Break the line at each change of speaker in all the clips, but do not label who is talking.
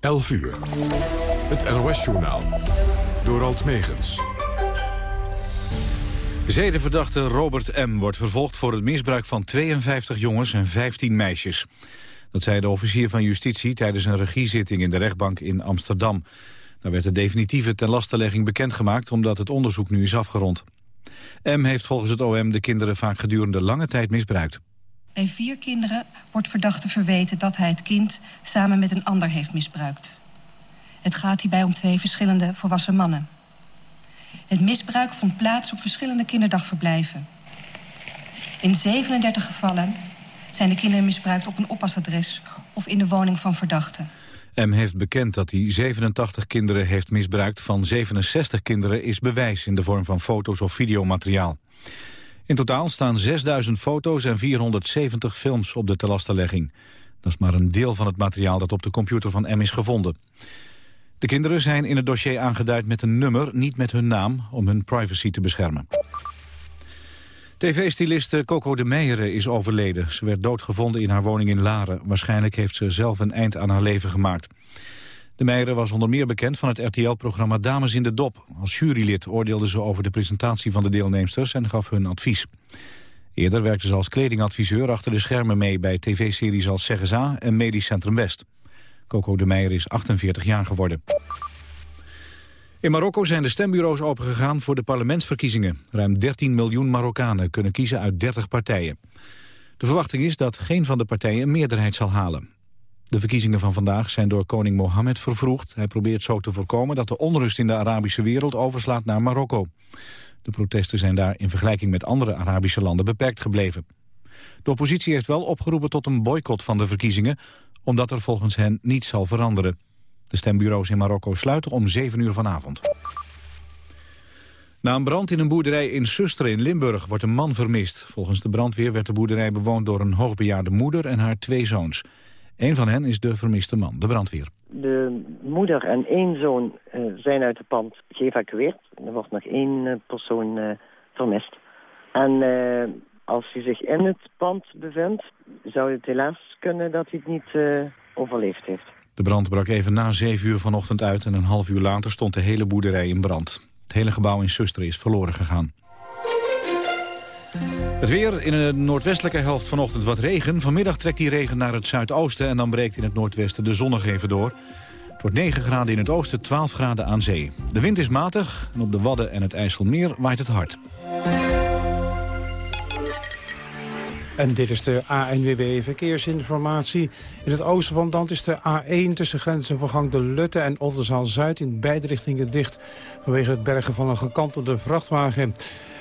11 uur. Het NOS-journaal. Door Alt Megens.
Zedenverdachte Robert M. wordt vervolgd voor het misbruik van 52 jongens en 15 meisjes. Dat zei de officier van justitie tijdens een regiezitting in de rechtbank in Amsterdam. Daar werd de definitieve tenlastelegging bekendgemaakt omdat het onderzoek nu is afgerond. M. heeft volgens het OM de kinderen vaak gedurende lange tijd misbruikt.
Bij vier kinderen wordt verdachte verweten dat hij het kind samen met een ander heeft misbruikt. Het gaat hierbij om twee verschillende volwassen mannen. Het misbruik vond plaats op verschillende kinderdagverblijven. In 37 gevallen zijn de kinderen misbruikt op een oppasadres of in de woning van verdachten.
M heeft bekend dat hij 87 kinderen heeft misbruikt. Van 67 kinderen is bewijs in de vorm van foto's of videomateriaal. In totaal staan 6000 foto's en 470 films op de telastenlegging. Dat is maar een deel van het materiaal dat op de computer van M is gevonden. De kinderen zijn in het dossier aangeduid met een nummer, niet met hun naam, om hun privacy te beschermen. TV-styliste Coco de Meijeren is overleden. Ze werd doodgevonden in haar woning in Laren. Waarschijnlijk heeft ze zelf een eind aan haar leven gemaakt. De Meijeren was onder meer bekend van het RTL-programma Dames in de Dop. Als jurylid oordeelde ze over de presentatie van de deelnemsters en gaf hun advies. Eerder werkte ze als kledingadviseur achter de schermen mee bij tv-series als Zeggenza en Medisch Centrum West. Coco de Meijer is 48 jaar geworden. In Marokko zijn de stembureaus opengegaan voor de parlementsverkiezingen. Ruim 13 miljoen Marokkanen kunnen kiezen uit 30 partijen. De verwachting is dat geen van de partijen een meerderheid zal halen. De verkiezingen van vandaag zijn door koning Mohammed vervroegd. Hij probeert zo te voorkomen dat de onrust in de Arabische wereld overslaat naar Marokko. De protesten zijn daar in vergelijking met andere Arabische landen beperkt gebleven. De oppositie heeft wel opgeroepen tot een boycott van de verkiezingen... omdat er volgens hen niets zal veranderen. De stembureaus in Marokko sluiten om 7 uur vanavond. Na een brand in een boerderij in Susteren in Limburg wordt een man vermist. Volgens de brandweer werd de boerderij bewoond door een hoogbejaarde moeder en haar twee zoons. Een van hen is de vermiste man, de brandweer.
De moeder en één zoon uh, zijn uit het pand geëvacueerd. Er wordt nog één uh, persoon uh, vermist. En als hij zich in het pand bevindt, zou het helaas kunnen dat hij het niet overleefd heeft.
De brand brak even na 7 uur vanochtend uit en een half uur later stond de hele boerderij in brand. Het hele gebouw in Susteren is verloren gegaan. Het weer in de noordwestelijke helft vanochtend wat regen. Vanmiddag trekt die regen naar het zuidoosten en dan breekt in het noordwesten de zon nog even door. Het wordt 9 graden in het oosten, 12 graden aan zee. De wind is matig en op de Wadden en het IJsselmeer waait het hard.
En dit is de ANWB Verkeersinformatie. In het oosten van land is de A1 tussen grensovergang De Lutte en Oldenzaal-Zuid... in beide richtingen dicht vanwege het bergen van een gekantelde vrachtwagen.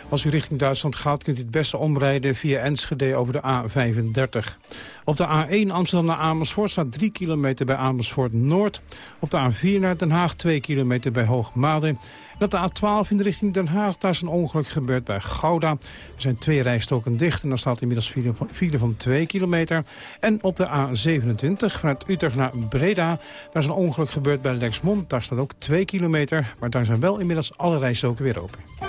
Als u richting Duitsland gaat, kunt u het beste omrijden via Enschede over de A35. Op de A1 Amsterdam naar Amersfoort staat 3 kilometer bij Amersfoort Noord. Op de A4 naar Den Haag 2 kilometer bij Hoogmade. En op de A12 in de richting Den Haag, daar is een ongeluk gebeurd bij Gouda. Er zijn twee rijstoken dicht en daar staat inmiddels file van, file van 2 kilometer. En op de A27 vanuit Utrecht naar Breda, daar is een ongeluk gebeurd bij Lexmond. Daar staat ook 2 kilometer, maar daar zijn wel inmiddels alle rijstoken weer open.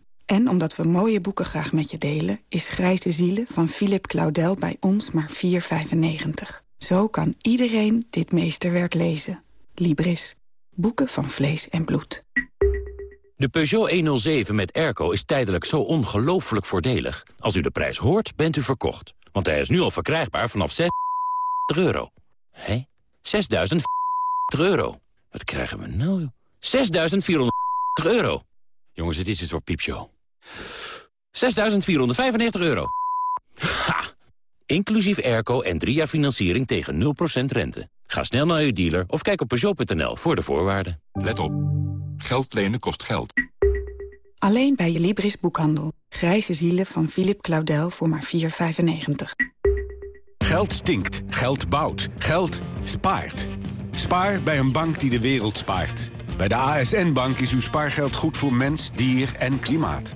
En omdat we mooie boeken graag met je delen... is Grijze Zielen van Philip Claudel bij ons maar 4,95. Zo kan iedereen dit meesterwerk lezen. Libris. Boeken van vlees en bloed.
De Peugeot 107 met airco is tijdelijk zo ongelooflijk voordelig. Als u de prijs hoort, bent u verkocht. Want hij is nu al verkrijgbaar vanaf 6 euro. Hé? 6.000 euro. Wat krijgen we nou? 6.400 euro. Jongens, het is een soort piepshow. 6.495 euro. Ha! Inclusief airco en drie jaar financiering tegen 0% rente. Ga snel naar uw dealer of kijk op Peugeot.nl voor de voorwaarden.
Let op. Geld lenen kost geld.
Alleen bij je Libris boekhandel. Grijze zielen van Philip Claudel voor maar 4,95.
Geld stinkt. Geld bouwt. Geld spaart. Spaar bij een bank die de wereld spaart. Bij de ASN-bank is uw spaargeld goed voor mens, dier en klimaat.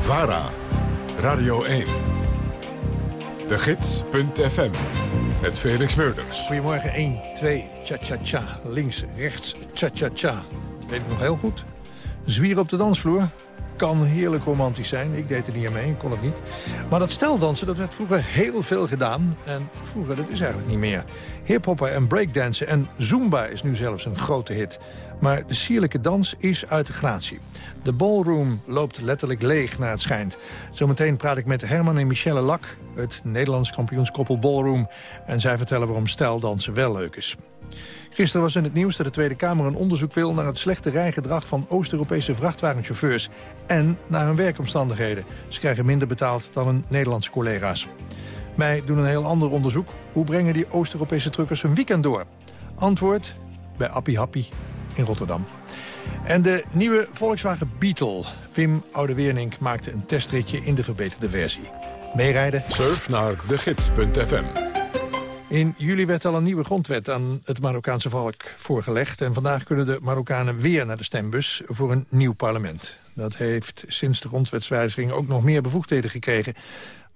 VARA, Radio 1. De Gids.fm, met Felix Meurders.
Goedemorgen, 1, 2, cha-cha-cha. Links, rechts, cha-cha-cha. Weet ik nog heel goed. Zwieren op de dansvloer. Kan heerlijk romantisch zijn. Ik deed er niet aan mee, kon het niet. Maar dat steldansen, dat werd vroeger heel veel gedaan. En vroeger, dat is eigenlijk niet meer. Hiphoppen en breakdansen en zumba is nu zelfs een grote hit. Maar de sierlijke dans is uit de gratie. De ballroom loopt letterlijk leeg naar het schijnt. Zometeen praat ik met Herman en Michelle Lak... het Nederlands kampioenskoppel ballroom. En zij vertellen waarom stijldansen wel leuk is. Gisteren was in het nieuws dat de Tweede Kamer een onderzoek wil... naar het slechte rijgedrag van Oost-Europese vrachtwagenchauffeurs... en naar hun werkomstandigheden. Ze krijgen minder betaald dan hun Nederlandse collega's. Wij doen een heel ander onderzoek. Hoe brengen die Oost-Europese truckers hun weekend door? Antwoord bij Appie Happy in Rotterdam. En de nieuwe Volkswagen Beetle. Wim Oudeweernink maakte een testritje in de verbeterde versie. Meerijden?
Surf naar degids.fm.
In juli werd al een nieuwe grondwet aan het Marokkaanse volk voorgelegd. En vandaag kunnen de Marokkanen weer naar de stembus voor een nieuw parlement. Dat heeft sinds de grondwetswijziging ook nog meer bevoegdheden gekregen.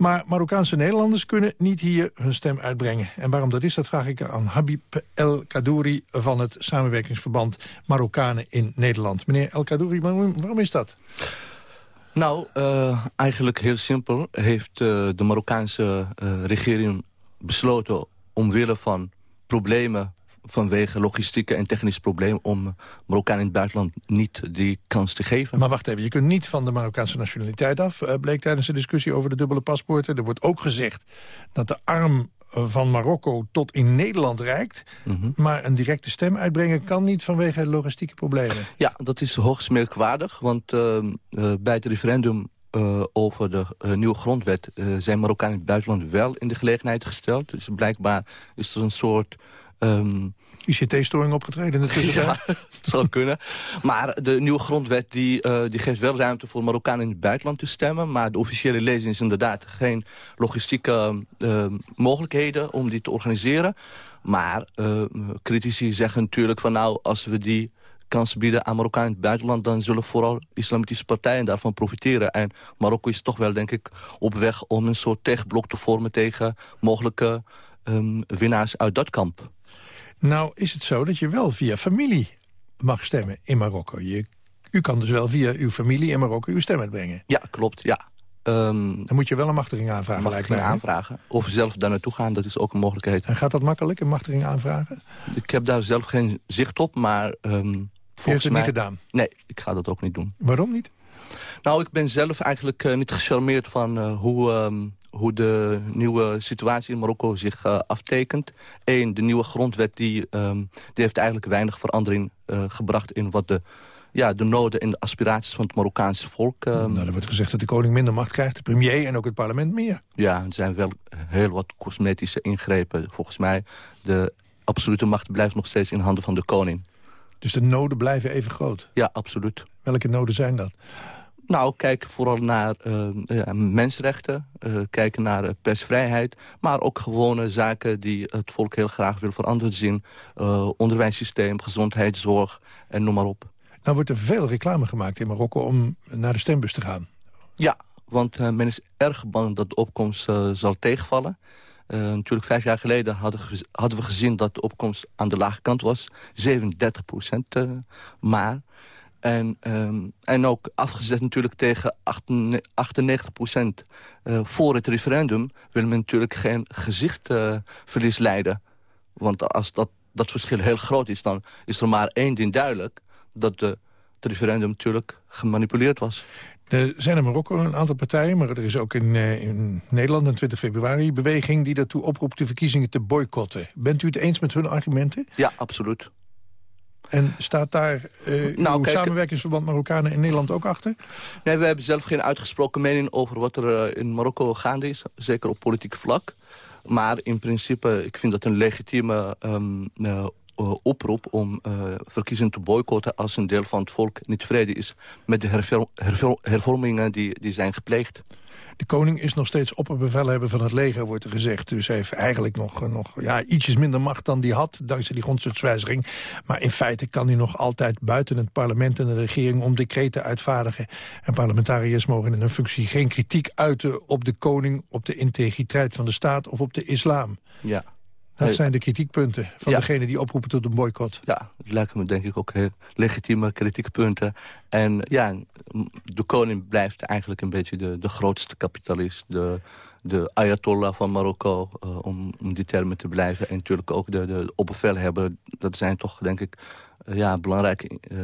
Maar Marokkaanse Nederlanders kunnen niet hier hun stem uitbrengen. En waarom dat is, dat vraag ik aan Habib El Kadouri... van het samenwerkingsverband Marokkanen in Nederland. Meneer El Kadouri, waarom, is dat?
Nou, uh, eigenlijk heel simpel heeft uh, de Marokkaanse uh, regering besloten... omwille van problemen vanwege logistieke en technische problemen... om Marokkanen in het buitenland niet die kans te geven.
Maar wacht even, je kunt niet van de Marokkaanse nationaliteit af... Uh, bleek tijdens de discussie over de dubbele paspoorten. Er wordt ook gezegd dat de arm van Marokko tot in Nederland reikt. Mm -hmm. Maar een directe stem uitbrengen kan niet vanwege logistieke problemen.
Ja, dat is hoogst merkwaardig. Want uh, uh, bij het referendum uh, over de uh, nieuwe grondwet... Uh, zijn Marokkanen in het buitenland wel in de gelegenheid gesteld. Dus blijkbaar is er een soort... Um,
ICT-storing opgetreden in de tussentijd?
ja, het zou kunnen. Maar de nieuwe grondwet die, uh, die geeft wel ruimte voor Marokkanen in het buitenland te stemmen. Maar de officiële lezing is inderdaad geen logistieke uh, mogelijkheden om die te organiseren. Maar uh, critici zeggen natuurlijk van nou, als we die kansen bieden aan Marokkanen in het buitenland... dan zullen vooral islamitische partijen daarvan profiteren. En Marokko is toch wel, denk ik, op weg om een soort tegenblok te vormen... tegen mogelijke um, winnaars uit dat kamp.
Nou is het zo dat je wel via familie mag stemmen in Marokko. Je, u kan dus wel via uw familie in Marokko uw stem uitbrengen.
Ja, klopt, ja.
Um, dan moet je wel een machtiging aanvragen.
Machtiging aanvragen. Of zelf daar naartoe gaan, dat is ook een mogelijkheid.
En gaat dat makkelijk, een machtiging aanvragen?
Ik heb daar zelf geen zicht op, maar... Um,
je hebt het
mij...
niet gedaan?
Nee, ik ga dat ook niet doen.
Waarom niet?
Nou, ik ben zelf eigenlijk uh, niet gecharmeerd van uh, hoe, um, hoe de nieuwe situatie in Marokko zich uh, aftekent. Eén, de nieuwe grondwet die, um, die heeft eigenlijk weinig verandering gebracht in wat de, ja, de noden en de aspiraties van het Marokkaanse volk... Um...
Nou, er wordt gezegd dat de koning minder macht krijgt, de premier en ook het parlement meer.
Ja, er zijn wel heel wat cosmetische ingrepen. Volgens mij, de absolute macht blijft nog steeds in handen van de koning.
Dus de noden blijven even groot?
Ja, absoluut.
Welke noden zijn dat?
Nou, kijk vooral naar uh, ja, mensenrechten, uh, kijken naar uh, persvrijheid... maar ook gewone zaken die het volk heel graag wil veranderd zien. onderwijssysteem, gezondheidszorg en noem maar op.
Nou wordt er veel reclame gemaakt in Marokko om naar de stembus te gaan.
Ja, want men is erg bang dat de opkomst zal tegenvallen. Uh, natuurlijk vijf jaar geleden hadden, hadden, we gezien dat de opkomst aan de lage kant was. 37 procent uh, maar. En, ehm, en ook afgezet natuurlijk tegen 98 procent voor het referendum... wil men natuurlijk geen gezichtverlies leiden. Want als dat, dat verschil heel groot is, dan is er maar één ding duidelijk... dat de, het referendum natuurlijk gemanipuleerd was.
Er zijn in Marokko een aantal partijen, maar er is ook in, uh, in Nederland een 20 februari beweging die daartoe oproept de verkiezingen te boycotten. Bent u het eens met hun argumenten?
Ja, absoluut.
En staat daar uh, nou, uw kijk, samenwerkingsverband Marokkanen in Nederland ook achter?
Nee, we hebben zelf geen uitgesproken mening over wat er uh, in Marokko gaande is. Zeker op politiek vlak. Maar in principe, ik vind dat een legitieme um, uh, oproep om uh, verkiezingen te boycotten... als een deel van het volk niet tevreden is met de hervorm hervorm hervormingen die, die zijn gepleegd.
De koning is nog steeds opperbevelhebber van het leger, wordt er gezegd. Dus hij heeft eigenlijk nog, nog ja, ietsjes minder macht dan hij had... dankzij die grondwetswijziging. Maar in feite kan hij nog altijd buiten het parlement en de regering... om decreten uitvaardigen. En parlementariërs mogen in hun functie geen kritiek uiten... op de koning, op de integriteit van de staat of op de islam.
Ja.
Dat zijn de kritiekpunten van degene die oproepen tot een boycott.
Ja, dat lijken me denk ik ook heel legitieme kritiekpunten. En ja, de koning blijft eigenlijk een beetje de, de grootste kapitalist. De, de ayatollah van Marokko, uh, om, om die termen te blijven. En natuurlijk ook de, de opbevelhebber. Dat zijn toch, denk ik, ja, belangrijke uh,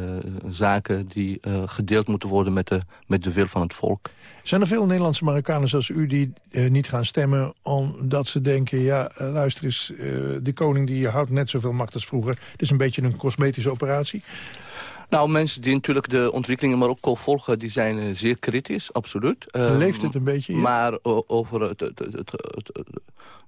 zaken... die gedeeld moeten worden met de, met de wil van het volk.
Zijn er veel Nederlandse Marokkanen zoals u die uh, niet gaan stemmen... omdat ze denken, ja, luister eens, de koning die houdt net zoveel macht als vroeger. Het is een beetje een cosmetische operatie.
Nou, mensen die natuurlijk de ontwikkeling in Marokko volgen... die zijn zeer kritisch, absoluut.
Leeft het een beetje?
Ja? Maar over het, het, het, het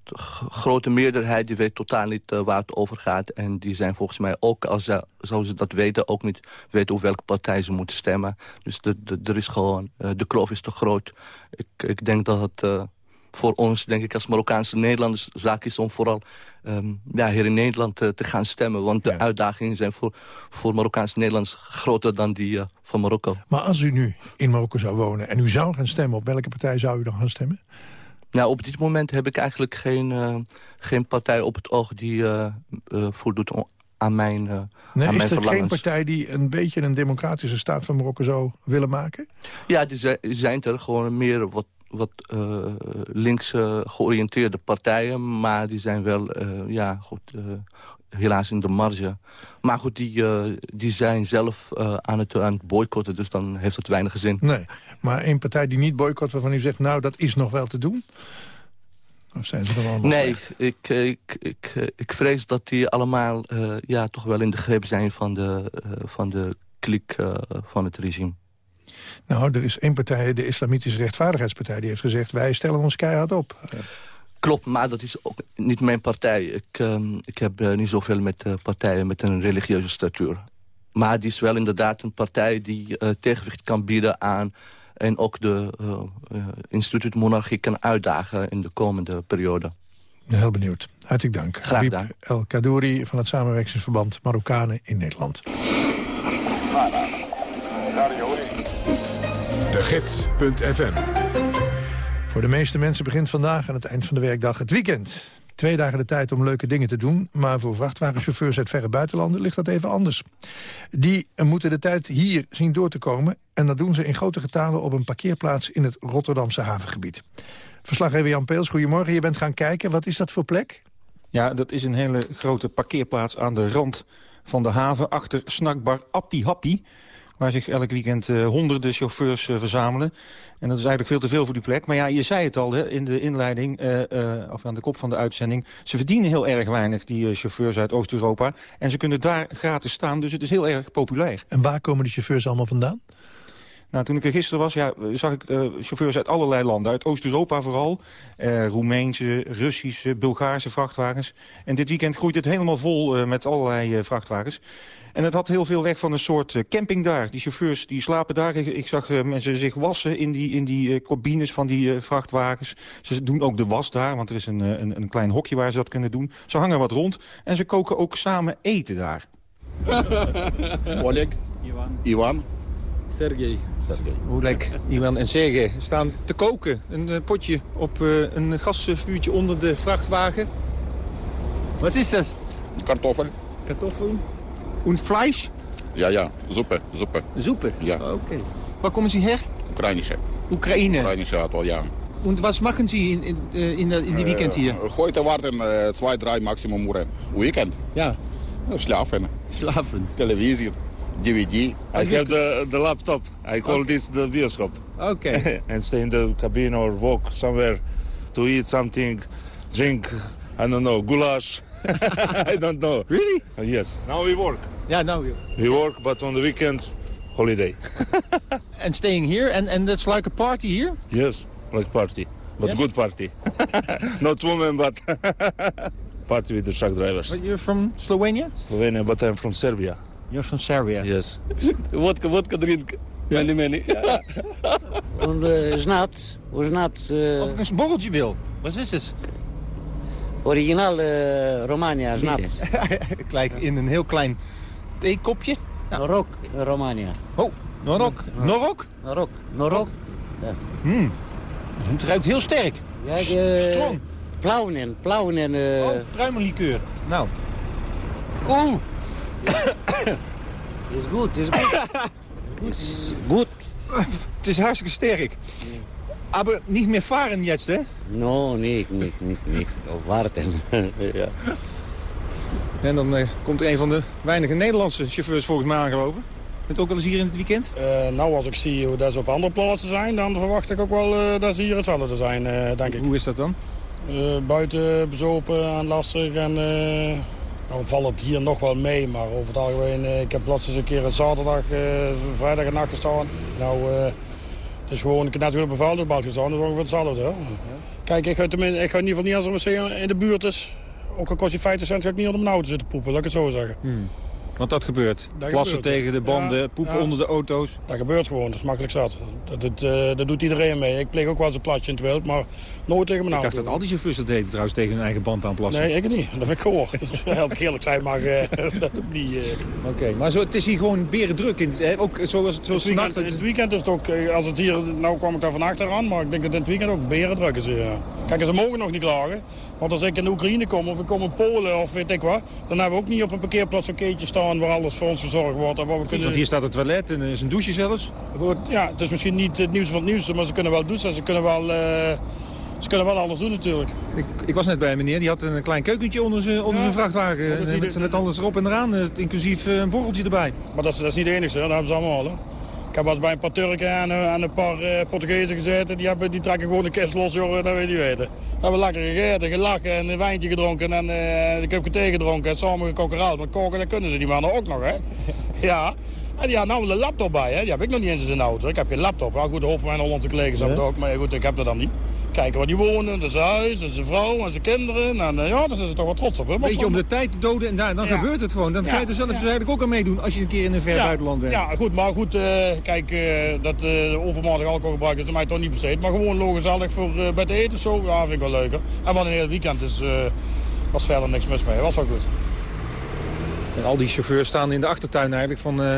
de grote meerderheid die weet totaal niet uh, waar het over gaat. En die zijn volgens mij ook, als ze, zoals ze dat weten... ook niet weten op welke partij ze moeten stemmen. Dus de, de, er is gewoon, uh, de kloof is te groot. Ik, ik denk dat het uh, voor ons, denk ik, als Marokkaanse Nederlanders... zaak is om vooral um, ja, hier in Nederland te gaan stemmen. Want de ja. uitdagingen zijn voor, voor Marokkaanse Nederlanders groter dan die van Marokko.
Maar als u nu in Marokko zou wonen en u zou gaan stemmen... op welke partij zou u dan gaan stemmen?
Nou, op dit moment heb ik eigenlijk geen, uh, geen partij op het oog die uh, voldoet aan mijn, uh,
nee,
aan
is
mijn
er geen partij die een beetje een democratische staat van Marokko zou willen maken?
Ja, die zijn er gewoon meer wat, wat uh, links georiënteerde partijen. Maar die zijn wel, uh, ja, goed, helaas in de marge. Maar goed, die, die zijn zelf aan, het, aan het boycotten. Dus dan heeft het weinig zin.
Nee. Maar een partij die niet boycott, waarvan u zegt... nou, dat is nog wel te doen? Of zijn ze er allemaal
Nee, ik, ik, ik, ik vrees dat die allemaal ja, toch wel in de greep zijn... van de, van de klik van het regime.
Nou, er is één partij, de Islamitische Rechtvaardigheidspartij... die heeft gezegd, wij stellen ons keihard op.
Klopt, maar dat is ook niet mijn partij. Ik, um, ik heb niet zoveel met partijen met een religieuze statuur. Maar die is wel inderdaad een partij die tegenwicht kan bieden aan en ook de uh, uh, instituut monarchie kan uitdagen in de komende periode.
Heel benieuwd. Hartelijk dank.
Graag
Habib
gedaan.
El Kadouri van het samenwerkingsverband Marokkanen in Nederland.
Gids.fm
Voor de meeste mensen begint vandaag aan het eind van de werkdag het weekend. Twee dagen de tijd om leuke dingen te doen... maar voor vrachtwagenchauffeurs uit verre buitenlanden ligt dat even anders. Die moeten de tijd hier zien door te komen... en dat doen ze in grote getalen op een parkeerplaats in het Rotterdamse havengebied. Verslaggever Jan Peels, goedemorgen. Je bent gaan kijken. Wat is dat voor plek?
Ja, dat is een hele grote parkeerplaats aan de rand van de haven... achter snackbar Appie Happy waar zich elk weekend uh, honderden chauffeurs uh, verzamelen. En dat is eigenlijk veel te veel voor die plek. Maar ja, je zei het al hè, in de inleiding, uh, of aan de kop van de uitzending... ze verdienen heel erg weinig, die chauffeurs uit Oost-Europa. En ze kunnen daar gratis staan, dus het is heel erg populair.
En waar komen die chauffeurs allemaal vandaan?
Nou, toen ik er gisteren was, ja, zag ik uh, chauffeurs uit allerlei landen. Uit Oost-Europa vooral. Uh, Roemeense, Russische, Bulgaarse vrachtwagens. En dit weekend groeit het helemaal vol uh, met allerlei vrachtwagens. En het had heel veel weg van een soort camping daar. Die chauffeurs die slapen daar. Ik, ik zag mensen zich wassen in die, in die cabines van die vrachtwagens. Ze doen ook de was daar, want er is een, een, een klein hokje waar ze dat kunnen doen. Ze hangen wat rond en ze koken ook samen eten daar.
Oleg. Ivan. Ivan.
Sergej.
Sergej.
Oleg, Iwan en Sergej staan te koken. Een uh, potje op uh, een gasvuurtje onder de vrachtwagen. Wat is dat?
Kartoffel.
Kartoffel. En vlees?
Ja, ja, super, super.
Super?
Ja.
Okay. Waar komen Sie her?
Ukrainische.
Oekraïne.
Ukrainische Auto, ja.
Und was machen Sie in, in, äh, in, in die Weekend hier?
Heute warten äh, zwei, drei Maximum Uhren. Weekend?
Ja.
Schlafen.
Schlafen.
Televisie, DVD.
I have the, the laptop. I call this the bioscope.
Okay.
and stay in the cabin or walk somewhere to eat something, drink, I don't know, goulash. I don't know.
Really?
Uh, yes. Now we work.
Yeah, now you.
We work, but on the weekend, holiday.
And staying here, and, and that's like a party here?
yes, like party. But
Yes?
good party. Not women, but party with the truck drivers.
But you're from Slovenia?
Slovenia, but I'm from Serbia.
You're from Serbia?
Yes.
Vodka, vodka drink. Many, many.
Schnaps. Und Schnaps. Äh,
Of een borreltje wil. Wat is het?
Original äh, Romania, Schnaps.
Kijk, in een heel klein theekopje.
Norok, Romania.
Oh, Norok. Norok?
Norok. Norok. Ja.
Hmm. Het ruikt heel sterk.
Ja, de...
Strong.
Plauwen, plauwen en... Uh...
Oh, pruimenlikeur. Nou. Oeh.
Is goed, is goed. is goed.
Het is hartstikke sterk. Maar niet meer varen jetzt, hè?
No, niet, niet, niet, warten. ja.
En dan uh, komt er een van de weinige Nederlandse chauffeurs volgens mij aangelopen. Bent ook wel eens hier in het weekend?
Uh, nou, als ik zie hoe dat ze op andere plaatsen zijn, dan verwacht ik ook wel uh, dat ze hier hetzelfde zijn, uh, denk ik.
Hoe is dat dan?
buiten bezopen en lastig en dan valt het hier nog wel mee. Maar over het algemeen, ik heb laatst eens een keer een zaterdag, vrijdag en nacht gestaan. Nou, het is gewoon, net weer op een vuilnisbad gestaan, dat is ongeveer hetzelfde. Hè? Kijk, ik ga, ik ga in ieder geval niet als er een in de buurt is. Ook al kost je 50 cent, ga ik niet onder mijn auto zitten poepen, laat ik het zo zeggen.
Hmm. Want dat gebeurt.
Dat
Plassen
gebeurt.
tegen de banden,
Ja,
poepen
ja.
onder de auto's.
Dat gebeurt gewoon, dat is makkelijk zat. Dat, dat, uh, dat doet iedereen mee. Ik pleeg ook wel eens een platje in het wild, maar nooit tegen mijn
Ik
auto.
dacht dat al die chauffeurs dat deden trouwens tegen hun eigen band aanplassen.
Nee, ik niet. Dat vind ik gehoord. Als ik eerlijk zijn mag, uh, dat het niet... Uh...
Oké, okay, maar zo, het is hier gewoon berendruk. In, hè? Ook zoals, zoals
het, weekend, het weekend is het ook, als het hier, nou kwam ik daar vannacht eraan, maar ik denk dat het in het weekend ook berendruk is. Kijk, ze mogen nog niet klagen. Want als ik in de Oekraïne kom of ik kom in Polen of weet ik wat... dan hebben we ook niet op een parkeerplaats een keertje staan waar alles voor ons verzorgd wordt. En waar we kunnen...
Want hier staat het toilet en er is een douche zelfs.
Goed, ja, het is misschien niet het nieuws van het nieuws, maar ze kunnen wel douchen. Ze kunnen wel, uh, ze kunnen wel alles doen natuurlijk.
Ik, ik, was net bij een meneer, die had een klein keukentje onder zijn, onder ja, zijn vrachtwagen. En met, met alles erop en eraan, inclusief een borreltje erbij.
Maar dat is, dat is niet de enige, dat hebben ze allemaal. Hè? Ik heb eens bij een paar Turken en, en een paar uh, Portugezen gezeten. Die, hebben, die trekken gewoon de kist los, jongen, dat weet je niet weten. We hebben lekker gegeten, gelachen en een wijntje gedronken en uh, ik heb thee gedronken en samen gekokkeraald. Want koken, dat kunnen ze die mannen ook nog, hè. Ja. En die had nou een laptop bij, hè. Die heb ik nog niet eens in de auto. Ik heb geen laptop. Nou goed, de hoofd van mijn Hollandse collega's hebben het ook. Maar goed, ik heb dat dan niet. Kijken waar die wonen, dat is huis, dat is zijn vrouw en zijn kinderen. En uh, ja, daar zijn ze toch wel trots op, hè.
Beetje om de tijd te doden en daar, dan ja. gebeurt het gewoon. Dan ja. ga je er zelf ja. dus eigenlijk ook aan meedoen als je een keer in een ver
ja.
buitenland bent.
Ja, goed, maar goed, uh, kijk, uh, dat uh, overmatig alcoholgebruik is mij toch niet besteed. Maar gewoon logisch voor uh, bij te eten zo, ja, vind ik wel leuker. En wat een heel weekend is, uh, was verder niks mis mee. Was wel goed.
En al die chauffeurs staan in de achtertuin eigenlijk van uh,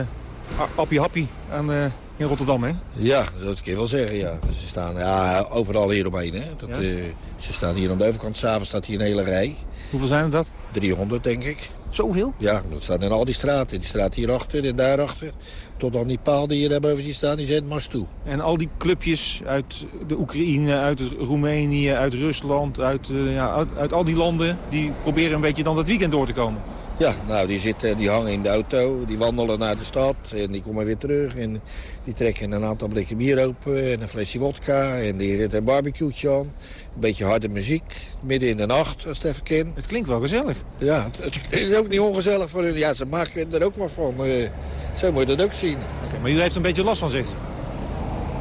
Appie Happie aan, uh, in Rotterdam, hè?
Ja, dat kun je wel zeggen, ja. Ze staan ja, overal hieromheen, hè. Dat, ja? uh, ze staan hier aan de overkant, s'avonds staat hier een hele rij.
Hoeveel zijn er dat?
300, denk ik.
Zoveel?
Ja, dat staan in al die straten. Die straat hierachter en daarachter. Tot aan die paal die je daar boven staan, die zijn mars toe.
En al die clubjes uit de Oekraïne, uit Roemenië, uit Rusland, uit, uh, ja, uit, uit al die landen... die proberen een beetje dan dat weekend door te komen.
Ja, nou, die, zitten, die hangen in de auto, die wandelen naar de stad en die komen weer terug. En die trekken een aantal blikken bier open en een flesje wodka en die zetten een barbecue'tje aan. Een beetje harde muziek, midden in de nacht, als het even kan.
Het klinkt wel gezellig.
Ja, het, het is ook niet ongezellig voor hun. Ja, ze maken er ook maar van. Uh, zo moet je dat ook zien.
Okay, maar u heeft een beetje last van zich?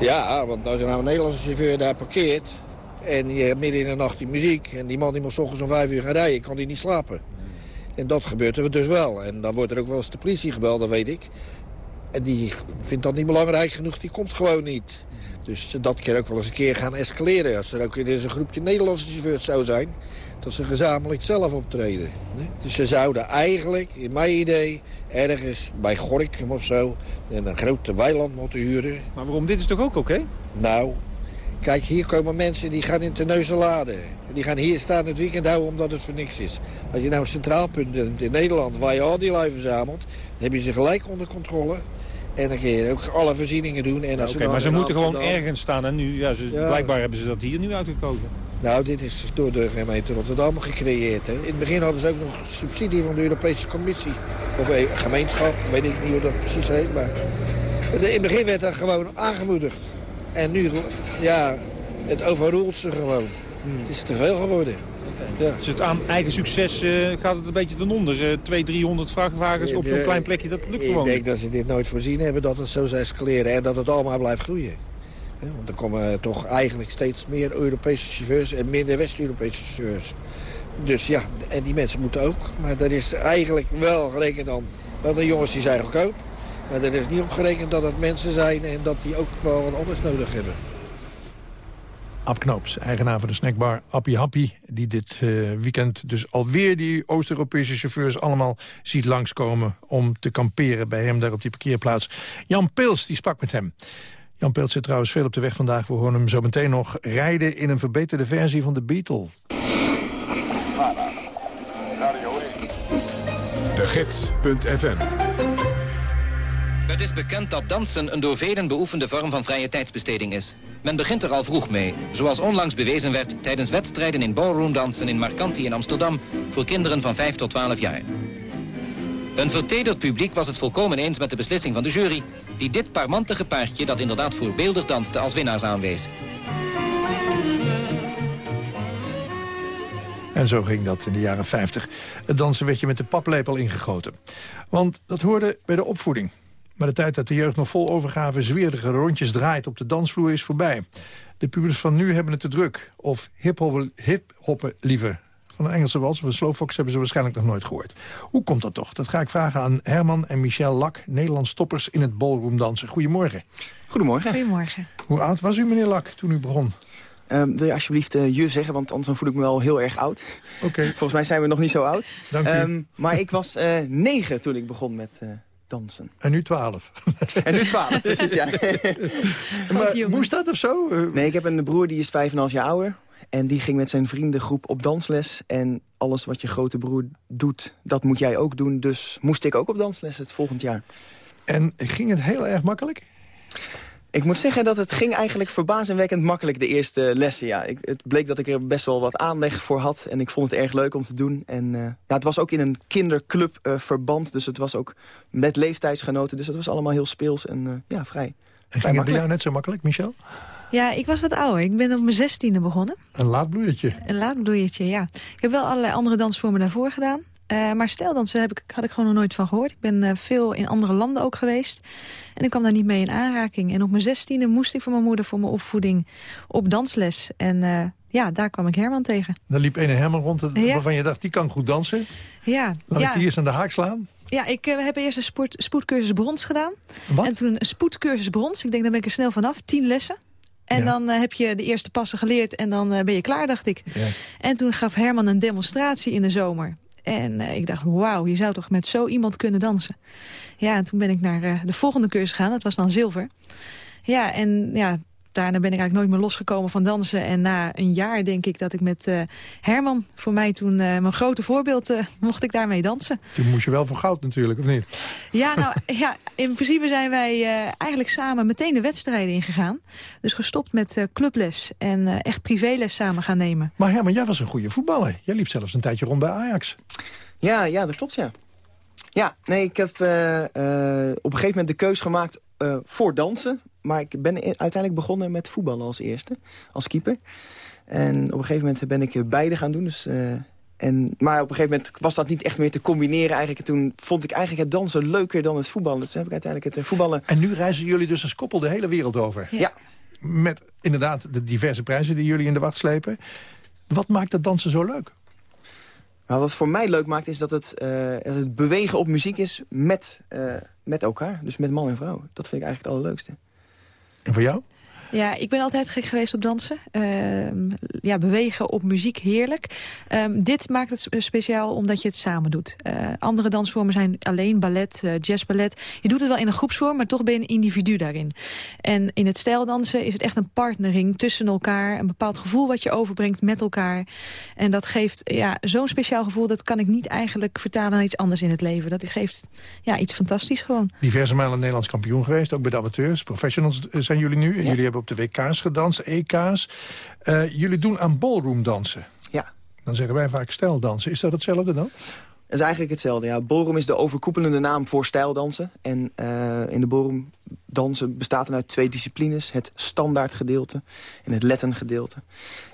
Ja, want als er nou een Nederlandse chauffeur daar parkeert... en je hebt midden in de nacht die muziek... en die man die moet s ochtends om vijf uur gaan rijden, kan die niet slapen. En dat gebeurt er dus wel. En dan wordt er ook wel eens de politie gebeld, dat weet ik. En die vindt dat niet belangrijk genoeg, die komt gewoon niet. Dus dat kan ook wel eens een keer gaan escaleren. Als er ook weer eens een groepje Nederlandse chauffeurs zou zijn... dat ze gezamenlijk zelf optreden. Dus ze zouden eigenlijk, in mijn idee... ergens bij Gorkum of zo... een grote weiland moeten huren.
Maar waarom? Dit is toch ook oké? Okay?
Nou, Kijk, hier komen mensen die gaan in Terneuzenlade. Die gaan hier staan het weekend houden omdat het voor niks is. Als je nou een centraal punt bent in Nederland waar je al die lui verzamelt... dan heb je ze gelijk onder controle. En dan kun je ook alle voorzieningen doen. En als
Oké,
we dan
maar ze moeten gewoon ergens staan. En nu, ja, ze,
Ja.
blijkbaar hebben ze dat hier nu uitgekozen.
Nou, dit is door de gemeente Rotterdam gecreëerd. Hè. In het begin hadden ze ook nog subsidie van de Europese Commissie. Of eh, gemeenschap, weet ik niet hoe dat precies heet. Maar in het begin werd dat gewoon aangemoedigd. En nu, ja, het overroelt ze gewoon. Het is te veel geworden. Ja.
Dus het aan eigen succes eh, gaat het een beetje ten onder. Eh 200, 300 vrachtwagens op zo'n
Eh,
klein plekje, dat lukt
Ik
gewoon
denk
niet.
dat ze dit nooit voorzien hebben dat het zo zou escaleren. En dat het allemaal blijft groeien. Want er komen toch eigenlijk steeds meer Europese chauffeurs en minder West-Europese chauffeurs. Dus ja, en die mensen moeten ook. Maar er is eigenlijk wel gerekend dan... Want de jongens die zijn goedkoop. Maar er is niet op gerekend dat het mensen zijn en dat die ook wel wat anders nodig hebben.
Ab Knoops, eigenaar van de snackbar Appie Happy... die dit eh, weekend dus alweer die Oost-Europese chauffeurs allemaal ziet langskomen... om te kamperen bij hem daar op die parkeerplaats. Jan Pils die sprak met hem. Jan Pils zit trouwens veel op de weg vandaag. We horen hem zo meteen nog rijden in een verbeterde versie van de Beetle.
De Gids.fm
Het is bekend dat dansen een door velen beoefende vorm van vrije tijdsbesteding is. Men begint er al vroeg mee, zoals onlangs bewezen werd tijdens wedstrijden in ballroomdansen in Marcanti in Amsterdam voor kinderen van 5 tot 12 jaar. Een vertederd publiek was het volkomen eens met de beslissing van de jury, die dit parmantige paardje dat inderdaad voorbeeldig danste als winnaars aanwees.
En zo ging dat in de jaren 50. Het dansen werd je met de paplepel ingegoten. Want dat hoorde bij de opvoeding. Maar de tijd dat de jeugd nog vol overgave zwierige rondjes draait op de dansvloer is voorbij. De pubers van nu hebben het te druk. Of hiphoppen hip liever. Van een Engelse wals of een slowfox hebben ze waarschijnlijk nog nooit gehoord. Hoe komt dat toch? Dat ga ik vragen aan Herman en Michel Lak, Nederlands toppers in het ballroomdansen. Goedemorgen.
Goedemorgen.
Goedemorgen.
Hoe oud was u, meneer Lak, toen u begon?
Ehm, wil je alsjeblieft eh, je zeggen, want anders voel ik me wel heel erg oud.
Oké.
Volgens mij zijn we nog niet zo oud.
Dank u.
Ehm, maar ik was eh, negen toen ik begon met eh, dansen.
En nu twaalf.
En nu twaalf, precies, ja.
maar moest dat of zo? Eh,
Nee, ik heb een broer die is vijf en een half jaar ouder. En die ging met zijn vriendengroep op dansles. En alles wat je grote broer doet, dat moet jij ook doen. Dus moest ik ook op dansles het volgend jaar.
En ging het heel erg makkelijk?
Ik moet zeggen dat het ging eigenlijk verbazingwekkend makkelijk de eerste lessen. Ja. Ik, het bleek dat ik er best wel wat aanleg voor had. En ik vond het erg leuk om te doen. En eh, ja, het was ook in een kinderclub eh, verband. Dus het was ook met leeftijdsgenoten. Dus het was allemaal heel speels en eh, ja, vrij.
En ging het bij jou net zo makkelijk, Michel?
Ja, ik was wat ouder. Ik ben op mijn zestiende begonnen.
Een laadbloeiertje.
Een laadbloeiertje, ja. Ik heb wel allerlei andere dansvormen daarvoor gedaan. Uh, maar steldansen heb ik, had ik gewoon nog nooit van gehoord. Ik ben uh, veel in andere landen ook geweest. En ik kwam daar niet mee in aanraking. En op mijn zestiende moest ik van mijn moeder voor mijn opvoeding op dansles. En uh, ja, daar kwam ik Herman tegen.
Daar liep ene Herman rond
Ja.
waarvan je dacht, die kan goed dansen.
Ja,
Laat
ja.
ik die eerst aan de haak slaan.
Ja, ik uh, heb eerst een sport, spoedcursus brons gedaan.
Wat?
En toen een spoedcursus brons. Ik denk, daar ben ik er snel vanaf. Tien lessen. En
Ja.
dan uh, heb je de eerste passen geleerd en dan uh, ben je klaar, dacht ik.
Ja.
En toen gaf Herman een demonstratie in de zomer. En uh, ik dacht, wauw, je zou toch met zo iemand kunnen dansen. Ja, en toen ben ik naar uh, de volgende cursus gegaan. Dat was dan zilver. Ja, en ja, daarna ben ik eigenlijk nooit meer losgekomen van dansen. En na een jaar denk ik dat ik met uh, Herman, voor mij toen uh, mijn grote voorbeeld, uh, mocht ik daarmee dansen.
Toen moest je wel voor goud natuurlijk, of niet?
Ja, nou ja, in principe zijn wij uh, eigenlijk samen meteen de wedstrijden ingegaan. Dus gestopt met uh, clubles en uh, echt privéles samen gaan nemen.
Maar Herman, jij was een goede voetballer. Jij liep zelfs een tijdje rond bij Ajax.
Ja, ja, dat klopt, ja. Ja, nee, ik heb uh, uh, op een gegeven moment de keus gemaakt uh, voor dansen. Maar ik ben uiteindelijk begonnen met voetballen als eerste, als keeper. En op een gegeven moment ben ik beide gaan doen. Dus, uh, en, maar op een gegeven moment was dat niet echt meer te combineren. Eigenlijk. En toen vond ik eigenlijk het dansen leuker dan het voetballen. Dus heb ik uiteindelijk het uh, voetballen...
En nu reizen jullie dus als koppel de hele wereld over?
Ja.
Met inderdaad de diverse prijzen die jullie in de wacht slepen. Wat maakt het dansen zo leuk?
Nou, wat voor mij leuk maakt is dat het, uh, het bewegen op muziek is met, uh, met elkaar. Dus met man en vrouw. Dat vind ik eigenlijk het allerleukste.
En voor jou?
Ja, ik ben altijd gek geweest op dansen. Ehm, ja, bewegen op muziek, heerlijk. Ehm, dit maakt het speciaal omdat je het samen doet. Eh, andere dansvormen zijn alleen ballet, uh, jazzballet. Je doet het wel in een groepsvorm, maar toch ben je een individu daarin. En in het stijldansen is het echt een partnering tussen elkaar. Een bepaald gevoel wat je overbrengt met elkaar. En dat geeft ja, zo'n speciaal gevoel, dat kan ik niet eigenlijk vertalen naar iets anders in het leven. Dat geeft ja, iets fantastisch gewoon.
Diverse malen Nederlands kampioen geweest, ook bij de amateurs. Professionals zijn jullie nu. En jullie hebben op de WK's gedanst, EK's. Uh, jullie doen aan ballroom dansen.
Ja.
Dan zeggen wij vaak stijldansen. Is dat hetzelfde dan?
Dat is eigenlijk hetzelfde. Ja. Ballroom is de overkoepelende naam voor stijldansen. En uh, in de ballroom dansen bestaat er uit twee disciplines. Het standaard gedeelte en het Latin gedeelte.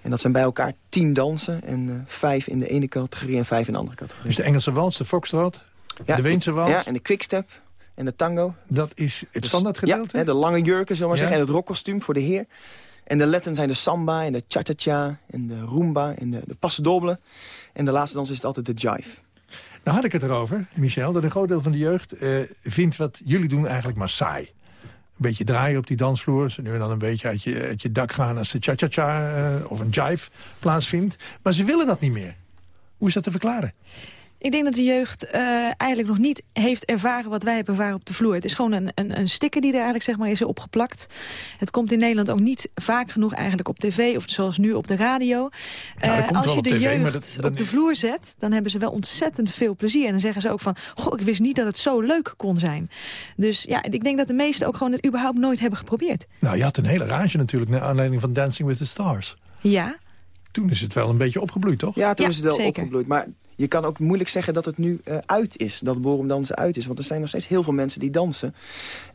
En dat zijn bij elkaar tien dansen. En uh, vijf in de ene categorie en vijf in de andere categorie.
Dus de Engelse wals, de foxtrot,
ja,
de Weense wals?
Ja, en de quickstep en de tango.
Dat is het standaard gedeelte?
Ja, de lange jurken, zullen zeggen. En het rockkostuum voor de heer. En de letten zijn de samba en de cha-cha-cha en de rumba en de, de En de laatste dans is het altijd de jive.
Nou had ik het erover, Michel, dat een groot deel van de jeugd uh, vindt wat jullie doen eigenlijk maar saai. Een beetje draaien op die dansvloer. Ze nu en dan een beetje uit je, uit je dak gaan als de cha-cha-cha uh, of een jive plaatsvindt. Maar ze willen dat niet meer. Hoe is dat te verklaren?
Ik denk dat de jeugd uh, eigenlijk nog niet heeft ervaren wat wij hebben ervaren op de vloer. Het is gewoon een, een, een sticker die er eigenlijk zeg maar, is opgeplakt. Het komt in Nederland ook niet vaak genoeg eigenlijk op tv of zoals nu op de radio.
Nou, uh,
als je de
TV,
jeugd
dat,
op de vloer zet, dan hebben ze wel ontzettend veel plezier. En dan zeggen ze ook van, goh, ik wist niet dat het zo leuk kon zijn. Dus ja, ik denk dat de meesten ook gewoon het überhaupt nooit hebben geprobeerd.
Nou, je had een hele rage natuurlijk naar aanleiding van Dancing with the Stars.
Ja.
Toen is het wel een beetje opgebloeid, toch?
Ja, toen
Ja,
is het wel
zeker.
opgebloeid. Maar je kan ook moeilijk zeggen dat het nu uh, uit is. Dat dansen uit is. Want er zijn nog steeds heel veel mensen die dansen.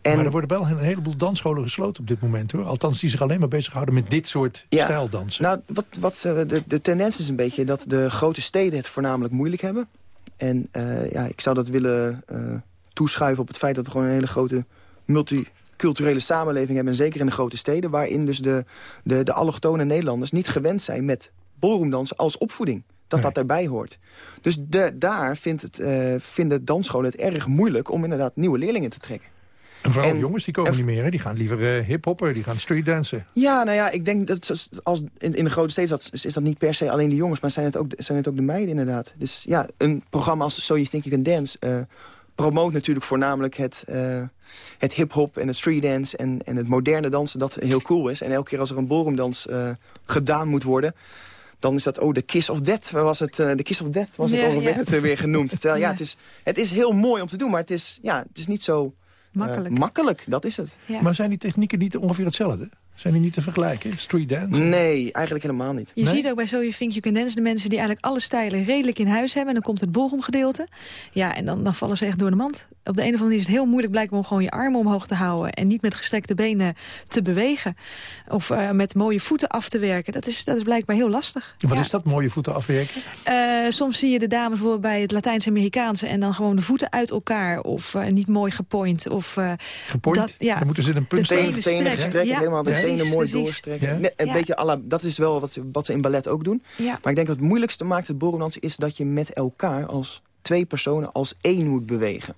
En
Maar er worden wel een heleboel dansscholen gesloten op dit moment, hoor. Althans, die zich alleen maar bezighouden met dit soort
Ja.
stijldansen.
Nou, wat, wat, uh, de, de tendens is een beetje dat de grote steden het voornamelijk moeilijk hebben. En uh, ja, ik zou dat willen toeschuiven op het feit dat we gewoon een hele grote multiculturele samenleving hebben. En zeker in de grote steden, waarin dus de, de, de allochtone Nederlanders niet gewend zijn met ballroomdansen als opvoeding. Dat dat erbij hoort. Dus de, daar vindt het, uh, vinden dansscholen het erg moeilijk om inderdaad nieuwe leerlingen te trekken.
En vooral
en-
jongens, die komen
en-
niet meer, hè? Die gaan liever uh, hip-hoppen, die gaan streetdansen.
Ja, nou ja, ik denk dat als in, in de grote steden dat, is, is dat niet per se alleen de jongens, maar zijn het ook, zijn het ook de meiden inderdaad. Dus ja, een programma als So You Think You Can Dance eh, promoot natuurlijk voornamelijk het, eh, het hip-hop en het streetdance en, en het moderne dansen dat heel cool is. En elke keer als er een ballroomdans eh gedaan moet worden, dan is dat, oh, de Kiss of Death was het, eh, de Kiss of Death was
Ja,
het, het eh, weer genoemd. Terwijl ja,
Ja.
het is, het is heel mooi om te doen, maar het is, ja, het is niet zo eh,
Makkelijk.
makkelijk, dat is het.
Ja.
Maar zijn die technieken niet ongeveer hetzelfde? Zijn die niet te vergelijken? Streetdance?
Nee, eigenlijk helemaal niet.
Je ziet ook bij So You Think You Can Dance de mensen die eigenlijk alle stijlen redelijk in huis hebben. En dan komt het ballroomgedeelte. Ja, en dan, dan vallen ze echt door de mand. Op de een of andere manier is het heel moeilijk blijkbaar om gewoon je armen omhoog te houden. En niet met gestrekte benen te bewegen. Of eh, met mooie voeten af te werken. Dat is, dat is blijkbaar heel lastig.
Wat
Ja.
is dat, mooie voeten afwerken?
Eh, soms zie je de dames bijvoorbeeld bij het Latijns-Amerikaanse... en dan gewoon de voeten uit elkaar. Of eh, niet mooi gepoint. Of, eh,
Gepoint?
dat- ja.
Dan moeten ze in een punt
De
tenen, tenen
strekken.
gestrekken,
Ja,
helemaal de tenen mooi
precies.
doorstrekken. Een
Ja.
beetje à la, dat is wel wat, wat ze in ballet ook doen.
Ja.
Maar ik denk dat het moeilijkste maakt het ballroomdansen... is dat je met elkaar als twee personen als één moet bewegen.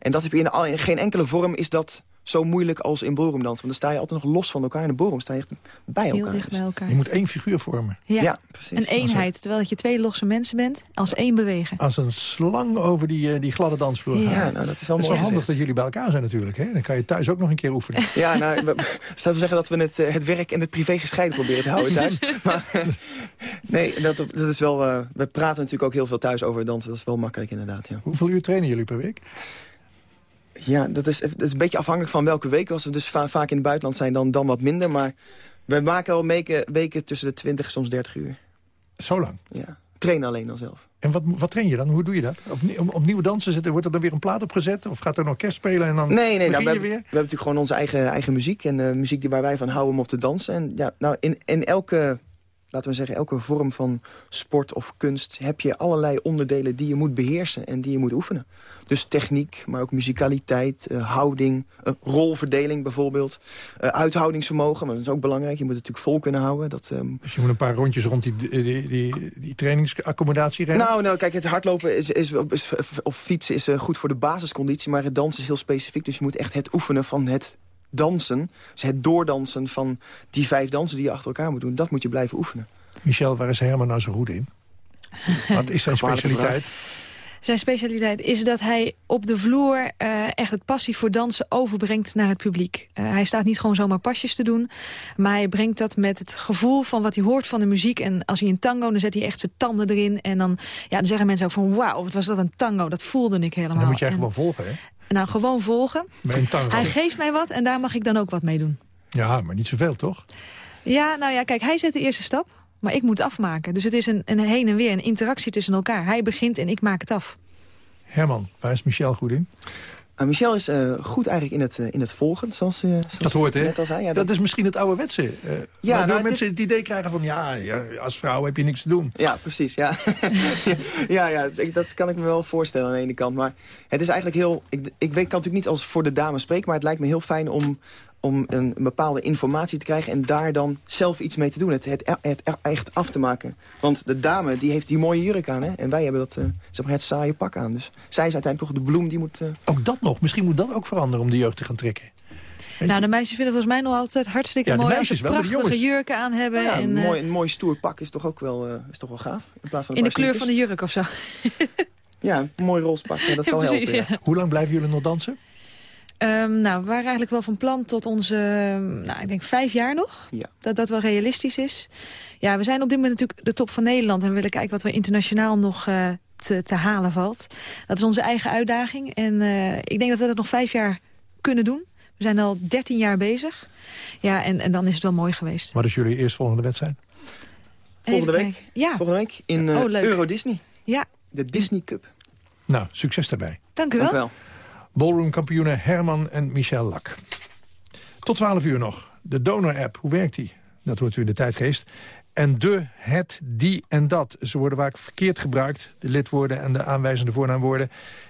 En dat heb je in, al- in geen enkele vorm is dat zo moeilijk als in ballroomdansen. Want dan sta je altijd nog los van elkaar. In de ballroom sta je echt bij
heel
elkaar.
dicht bij elkaar.
Je moet één figuur vormen.
Ja.
Ja, precies.
Een eenheid, terwijl dat je twee losse mensen bent, als één bewegen.
Als een slang over die, eh, die gladde dansvloer
Ja.
gaan.
Ja, nou, dat is wel
Het is wel handig
gezegd.
dat jullie bij elkaar zijn natuurlijk. Hè? Dan kan je thuis ook nog een keer oefenen.
Ja, nou, we, staat te zeggen dat we het, eh, het werk en het privé gescheiden proberen te houden thuis. Maar, nee, dat, dat is wel... eh, we praten natuurlijk ook heel veel thuis over dansen. Dat is wel makkelijk inderdaad, ja.
Hoeveel uur trainen jullie per week?
Ja, dat is, dat is een beetje afhankelijk van welke week. Als we dus va- vaak in het buitenland zijn, dan, dan wat minder. Maar we maken al weken, weken tussen de 20 soms 30 uur.
Zo lang.
Ja. Trainen alleen dan zelf.
En wat, wat train je dan? Hoe doe je dat? Opnie- Om, opnieuw dansen zetten, wordt er dan weer een plaat opgezet? Of gaat er een orkest spelen en dan
Nee, nee, nou, we, hebben, we hebben natuurlijk gewoon onze eigen, eigen muziek. En muziek die waar wij van houden om op te dansen. En ja, nou, in, in elke, laten we zeggen, elke vorm van sport of kunst... heb je allerlei onderdelen die je moet beheersen en die je moet oefenen. Dus techniek, maar ook muzikaliteit, eh, houding, rolverdeling bijvoorbeeld. eh, uithoudingsvermogen, want dat is ook belangrijk. Je moet het natuurlijk vol kunnen houden. Dat, ehm,
Dus je moet een paar rondjes rond die, die, die, die trainingsaccommodatie rennen?
Nou, nou, kijk, het hardlopen is, is, is- of fietsen is eh, goed voor de basisconditie... maar het dansen is heel specifiek. Dus je moet echt het oefenen van het dansen, dus het doordansen van die vijf dansen die je achter elkaar moet doen, dat moet je blijven oefenen.
Michel, waar is Herman nou zo goed in? Wat is zijn specialiteit?
Zijn specialiteit is dat hij op de vloer uh, echt het passie voor dansen overbrengt naar het publiek. Uh, hij staat niet gewoon zomaar pasjes te doen, maar hij brengt dat met het gevoel van wat hij hoort van de muziek. En als hij een tango, dan zet hij echt zijn tanden erin. En dan, ja, dan zeggen mensen ook van wauw, wat was dat een tango, dat voelde ik helemaal. En
dan moet jij gewoon volgen, hè?
Nou, gewoon volgen. Hij geeft mij wat en daar mag ik dan ook wat mee doen.
Ja, maar niet zoveel, toch?
Ja, nou ja, kijk, hij zet de eerste stap. Maar ik moet afmaken. Dus het is een, een heen en weer, een interactie tussen elkaar. Hij begint en ik maak het af.
Herman, waar is Michel goed in?
Uh, Michel is uh, goed eigenlijk in het, uh, in het volgen, zoals, uh, zoals
dat hoort, hè?
net al zei. Ja,
dat... dat is misschien het ouderwetse. Uh, ja, waardoor nou, mensen dit... het idee krijgen van... Ja, ja, als vrouw heb je niks te doen.
Ja, precies. Ja, ja, ja dat kan ik me wel voorstellen aan de ene kant. Maar het is eigenlijk heel... Ik, ik weet, kan natuurlijk niet als voor de dames spreken... maar het lijkt me heel fijn om om een, bepaalde informatie te krijgen... en daar dan zelf iets mee te doen. Het, het, het, echt af te maken. Want de dame die heeft die mooie jurk aan. Hè? En wij hebben dat, uh, zeg maar het saaie pak aan. Dus zij is uiteindelijk toch de bloem die moet... Uh...
Ook dat nog. Misschien moet dat ook veranderen om de jeugd te gaan trekken.
nou, de meisjes vinden volgens mij nog altijd hartstikke mooi... als ze prachtige jurken aan hebben.
Ja,
en,
een, mooi, een mooi stoer pak is toch ook wel, uh, is toch wel gaaf.
In, plaats van in de kleur van de jurk of zo.
ja, een mooi roze pak. Ja, dat zal
precies,
helpen.
Hoe lang blijven jullie nog dansen?
Um, nou, we waren eigenlijk wel van plan tot onze, nou, ik denk vijf jaar nog.
Ja.
Dat dat wel realistisch is. Ja, we zijn op dit moment natuurlijk de top van Nederland. En we willen kijken wat we internationaal nog uh, te, te, halen valt. Dat is onze eigen uitdaging. En uh, ik denk dat we dat nog vijf jaar kunnen doen. We zijn al dertien jaar bezig. Ja, en, en dan is het wel mooi geweest.
Wat is jullie eerstvolgende wedstrijd?
Volgende week?
Ja.
Volgende week in uh, oh, Euro Disney.
Ja.
De Disney Cup.
Nou, succes daarbij.
Dank u wel.
Dank u wel.
Ballroom-kampioenen Herman en Michel Lak. Tot 12 uur nog. De donor-app, hoe werkt die? Dat hoort u in de tijdgeest. En de, het, die en dat. Ze worden vaak verkeerd gebruikt, de lidwoorden en de aanwijzende voornaamwoorden.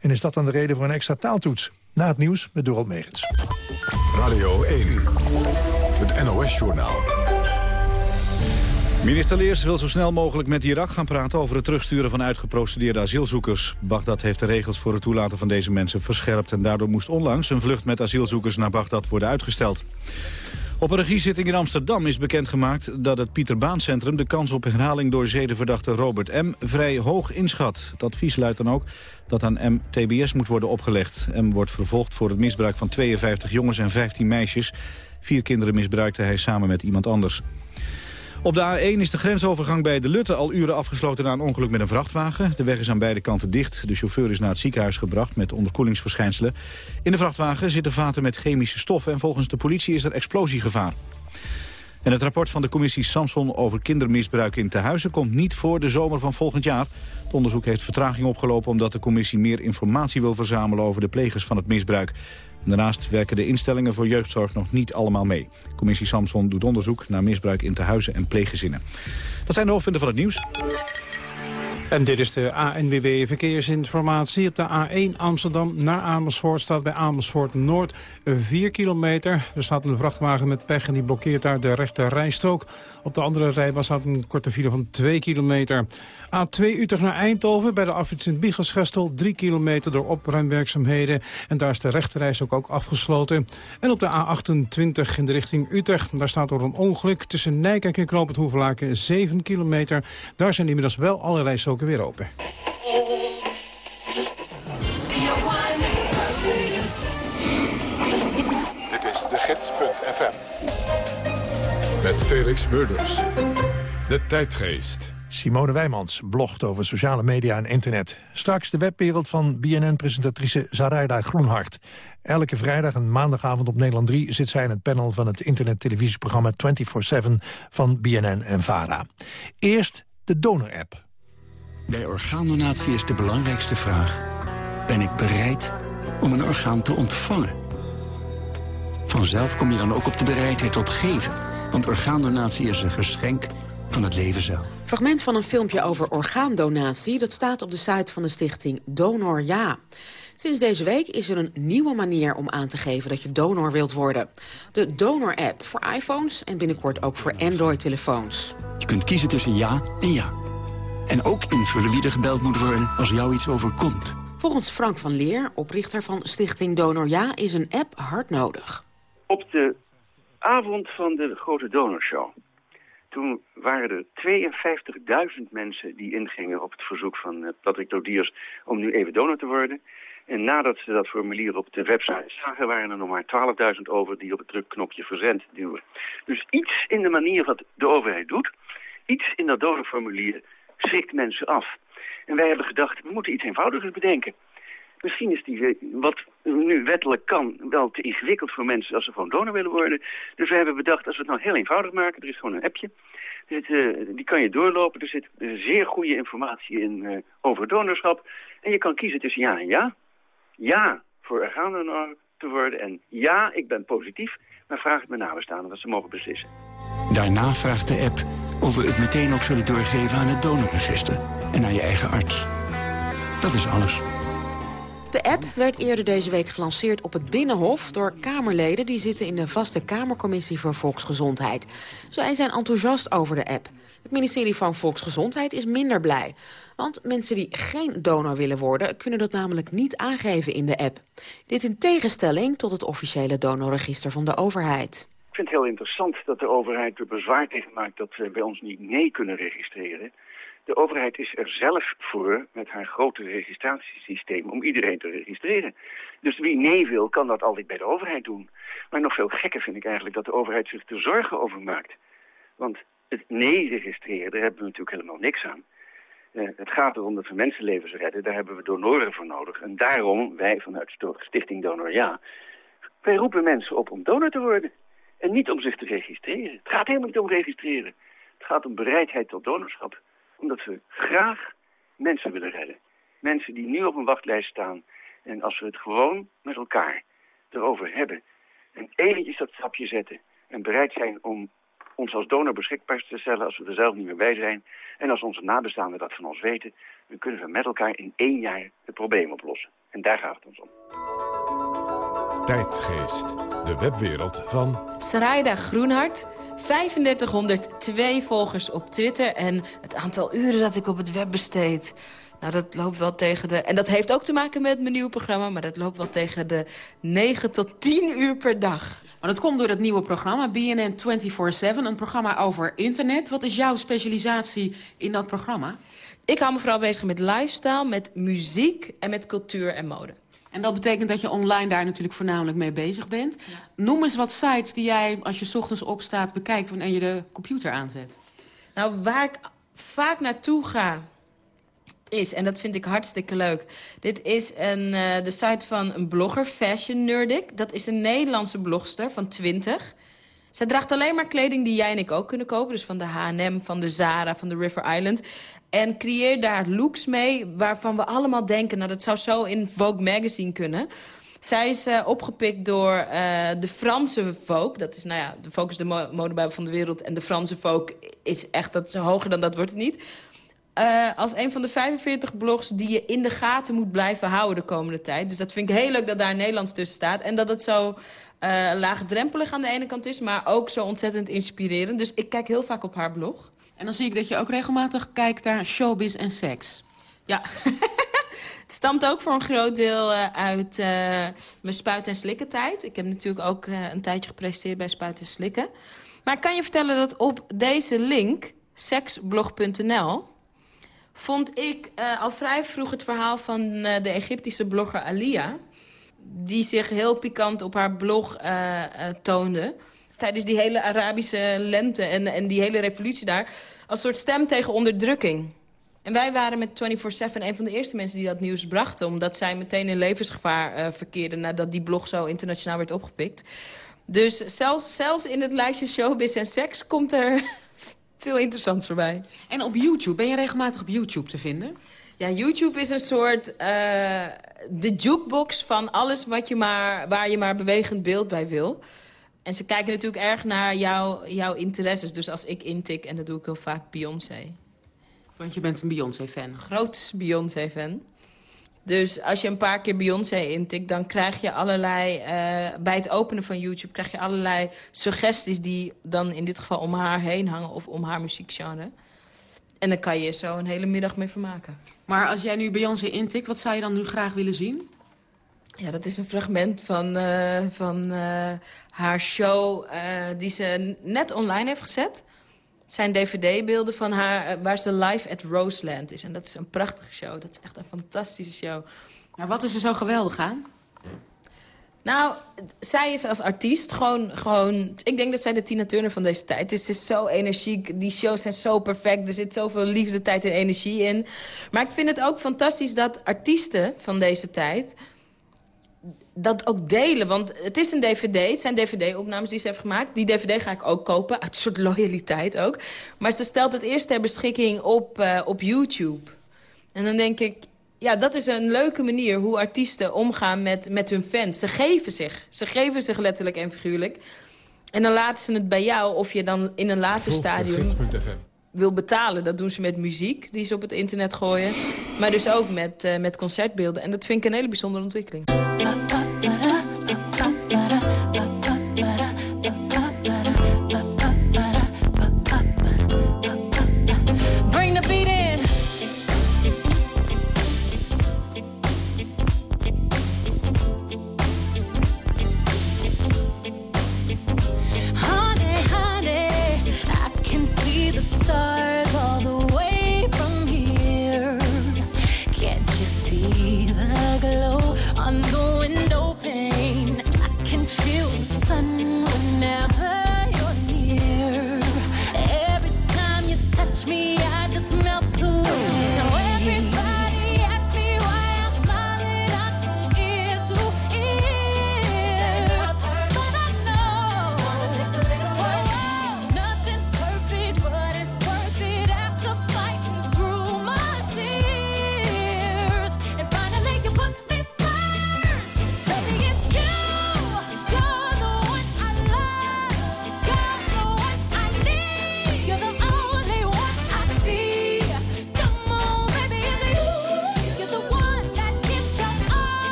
En is dat dan de reden voor een extra taaltoets? Na het nieuws met Dorald Megens.
Radio 1, het NOS-journaal.
Minister Leers wil zo snel mogelijk met Irak gaan praten over het terugsturen van uitgeprocedeerde asielzoekers. Bagdad heeft de regels voor het toelaten van deze mensen verscherpt en daardoor moest onlangs een vlucht met asielzoekers naar Bagdad worden uitgesteld. Op een regiezitting in Amsterdam is bekendgemaakt dat het Pieter Baan Centrum de kans op herhaling door zedenverdachte Robert M. vrij hoog inschat. Het advies luidt dan ook dat aan M. TBS moet worden opgelegd. M. wordt vervolgd voor het misbruik van 52 jongens en 15 meisjes. Vier kinderen misbruikte hij samen met iemand anders. Op de A1 is de grensovergang bij De Lutte al uren afgesloten na een ongeluk met een vrachtwagen. De weg is aan beide kanten dicht. De chauffeur is naar het ziekenhuis gebracht met onderkoelingsverschijnselen. In de vrachtwagen zitten vaten met chemische stoffen en volgens de politie is er explosiegevaar. En het rapport van de commissie Samson over kindermisbruik in tehuizen komt niet voor de zomer van volgend jaar. Het onderzoek heeft vertraging opgelopen omdat de commissie meer informatie wil verzamelen over de plegers van het misbruik. Daarnaast werken de instellingen voor jeugdzorg nog niet allemaal mee. Commissie Samson doet onderzoek naar misbruik in tehuizen en pleeggezinnen. Dat zijn de hoofdpunten van het nieuws.
En dit is de ANWB Verkeersinformatie. Op de A1 Amsterdam naar Amersfoort staat bij Amersfoort Noord 4 kilometer. Er staat een vrachtwagen met pech en die blokkeert daar de rechte rijstrook. Op de andere rijbaan staat een korte file van 2 kilometer. A2 Utrecht naar Eindhoven bij de afrit Sint-Biegelsgestel 3 kilometer door opruimwerkzaamheden. En daar is de reis ook, ook afgesloten. En op de A28 in de richting Utrecht, daar staat door een ongeluk tussen Nijkerk en Knoop het Hoevelaken 7 kilometer. Daar zijn inmiddels wel alle rijstroken weer open.
Dit is de gids.fm. Met Felix Murders. De tijdgeest.
Simone Wijmans blogt over sociale media en internet. Straks de webwereld van BNN-presentatrice Zaraida Groenhart. Elke vrijdag en maandagavond op Nederland 3 zit zij in het panel van het internettelevisieprogramma 24-7 van BNN en VARA. Eerst de donor-app.
Bij orgaandonatie is de belangrijkste vraag... ben ik bereid om een orgaan te ontvangen? Vanzelf kom je dan ook op de bereidheid tot geven. Want orgaandonatie is een geschenk van het leven zelf.
Fragment van een filmpje over orgaandonatie... dat staat op de site van de stichting Donor Ja. Sinds deze week is er een nieuwe manier om aan te geven dat je donor wilt worden. De Donor-app voor iPhones en binnenkort ook voor Android-telefoons.
Je kunt kiezen tussen ja en ja. En ook invullen wie er gebeld moet worden als jou iets overkomt.
Volgens Frank van Leer, oprichter van Stichting Donor Ja, is een app hard nodig.
Op de avond van de grote donorshow... toen waren er 52.000 mensen die ingingen op het verzoek van uh, Patrick Lodiers... om nu even donor te worden. En nadat ze dat formulier op de website zagen... waren er nog maar 12.000 over die op het drukknopje verzend duwen. Dus iets in de manier wat de overheid doet... iets in dat donorformulier schrikt mensen af. En wij hebben gedacht, we moeten iets eenvoudigers bedenken. Misschien is die, wat nu wettelijk kan, wel te ingewikkeld voor mensen als ze gewoon donor willen worden. Dus we hebben bedacht, als we het nou heel eenvoudig maken, er is gewoon een appje. Uh, die kan je doorlopen, er zit zeer goede informatie in uh, over donorschap. En je kan kiezen tussen ja en ja. Ja voor orgaandonor te worden en ja, ik ben positief. Maar vraag het mijn nabestaanden dat ze mogen beslissen.
Daarna vraagt de app of we het meteen ook zullen doorgeven aan het donorregister en aan je eigen arts. Dat is alles.
De app werd eerder deze week gelanceerd op het Binnenhof... door Kamerleden die zitten in de vaste Kamercommissie voor Volksgezondheid. Zij zijn enthousiast over de app. Het ministerie van Volksgezondheid is minder blij. Want mensen die geen donor willen worden... kunnen dat namelijk niet aangeven in de app. Dit in tegenstelling tot het officiële donorregister van de overheid.
Ik vind het heel interessant dat de overheid er bezwaar tegen maakt... dat we bij ons niet nee kunnen registreren. De overheid is er zelf voor met haar grote registratiesysteem om iedereen te registreren. Dus wie nee wil, kan dat altijd bij de overheid doen. Maar nog veel gekker vind ik eigenlijk dat de overheid zich er zorgen over maakt. Want het nee registreren, daar hebben we natuurlijk helemaal niks aan. Uh, het gaat erom dat we mensenlevens redden, daar hebben we donoren voor nodig. En daarom, wij vanuit Stichting Donor Ja, wij roepen mensen op om donor te worden. En niet om zich te registreren. Het gaat helemaal niet om registreren. Het gaat om bereidheid tot donorschap omdat we graag mensen willen redden. Mensen die nu op een wachtlijst staan. En als we het gewoon met elkaar erover hebben. En eventjes dat stapje zetten. En bereid zijn om ons als donor beschikbaar te stellen als we er zelf niet meer bij zijn. En als onze nabestaanden dat van ons weten. Dan kunnen we met elkaar in één jaar het probleem oplossen. En daar gaat het ons om.
Tijdgeest, de webwereld van...
Sarayda Groenhart, 3502 volgers op Twitter... en het aantal uren dat ik op het web besteed... Nou, dat loopt wel tegen de... En dat heeft ook te maken met mijn nieuwe programma... maar dat loopt wel tegen de 9 tot 10 uur per dag.
Maar dat komt door dat nieuwe programma, BNN 24-7. Een programma over internet. Wat is jouw specialisatie in dat programma?
Ik hou me vooral bezig met lifestyle, met muziek en met cultuur en mode.
En dat betekent dat je online daar natuurlijk voornamelijk mee bezig bent. Noem eens wat sites die jij, als je ochtends opstaat, bekijkt... wanneer je de computer aanzet.
Nou, waar ik vaak naartoe ga is, en dat vind ik hartstikke leuk... dit is een, uh, de site van een blogger, Fashion Nerdic. Dat is een Nederlandse blogster van 20... Zij draagt alleen maar kleding die jij en ik ook kunnen kopen. Dus van de H&M, van de Zara, van de River Island. En creëer daar looks mee waarvan we allemaal denken... nou, dat zou zo in Vogue Magazine kunnen. Zij is uh, opgepikt door uh, de Franse Vogue. Dat is, nou ja, de Vogue is de mo modebijbel van de wereld. En de Franse Vogue is echt, dat is hoger dan dat wordt het niet. Uh, als een van de 45 blogs die je in de gaten moet blijven houden de komende tijd. Dus dat vind ik heel leuk dat daar Nederlands tussen staat. En dat het zo uh, laagdrempelig aan de ene kant is, maar ook zo ontzettend inspirerend. Dus ik kijk heel vaak op haar blog.
En dan zie ik dat je ook regelmatig kijkt naar showbiz en seks.
Ja, het stamt ook voor een groot deel uh, uit uh, mijn spuit- en slikken tijd. Ik heb natuurlijk ook een tijdje gepresteerd bij Spuit en Slikken. Maar ik kan je vertellen dat op deze link, seksblog.nl... vond ik al vrij vroeg het verhaal van de Egyptische blogger Alia die zich heel pikant op haar blog uh, toonde. Tijdens die hele Arabische lente en, en die hele revolutie daar. Als soort stem tegen onderdrukking. En wij waren met 24-7 een van de eerste mensen die dat nieuws brachten. Omdat zij meteen in levensgevaar verkeerden nadat die blog zo internationaal werd opgepikt. Dus zelfs, zelfs in het lijstje showbiz en seks komt er veel interessants voorbij.
En op YouTube, ben je regelmatig op YouTube te vinden?
Ja, YouTube is een soort uh, de jukebox van alles wat je maar, waar je maar bewegend beeld bij wil. En ze kijken natuurlijk erg naar jou, jouw interesses. Dus als ik intik, en dat doe ik heel vaak, Beyoncé.
Want je bent een Beyoncé-fan?
Groot Beyoncé-fan. Dus als je een paar keer Beyoncé intikt, dan krijg je allerlei... Uh, bij het openen van YouTube krijg je allerlei suggesties... die dan in dit geval om haar heen hangen of om haar muziekgenre. En dan kan je zo een hele middag mee vermaken.
Maar als jij nu Beyoncé intikt, wat zou je dan nu graag willen zien?
Ja, dat is een fragment van, uh, van uh, haar show die ze net online heeft gezet. Zijn dvd-beelden van haar waar ze live at Roseland is. En dat is een prachtige show. Dat is echt een fantastische show.
Maar wat is er zo geweldig aan?
Nou, zij is als artiest gewoon, gewoon... Ik denk dat zij de Tina Turner van deze tijd is. Ze is zo energiek, die shows zijn zo perfect. Er zit zoveel liefde, tijd en energie in. Maar ik vind het ook fantastisch dat artiesten van deze tijd dat ook delen. Want het is een dvd, het zijn dvd-opnames die ze heeft gemaakt. Die dvd ga ik ook kopen, uit een soort loyaliteit ook. Maar ze stelt het eerst ter beschikking op, uh, op YouTube. En dan denk ik, ja, dat is een leuke manier hoe artiesten omgaan met, met hun fans. Ze geven zich. Ze geven zich letterlijk en figuurlijk. En dan laten ze het bij jou of je dan in een later stadium wil betalen. Dat doen ze met muziek die ze op het internet gooien. Maar dus ook met, uh, met concertbeelden. En dat vind ik een hele bijzondere ontwikkeling.
Ba-da.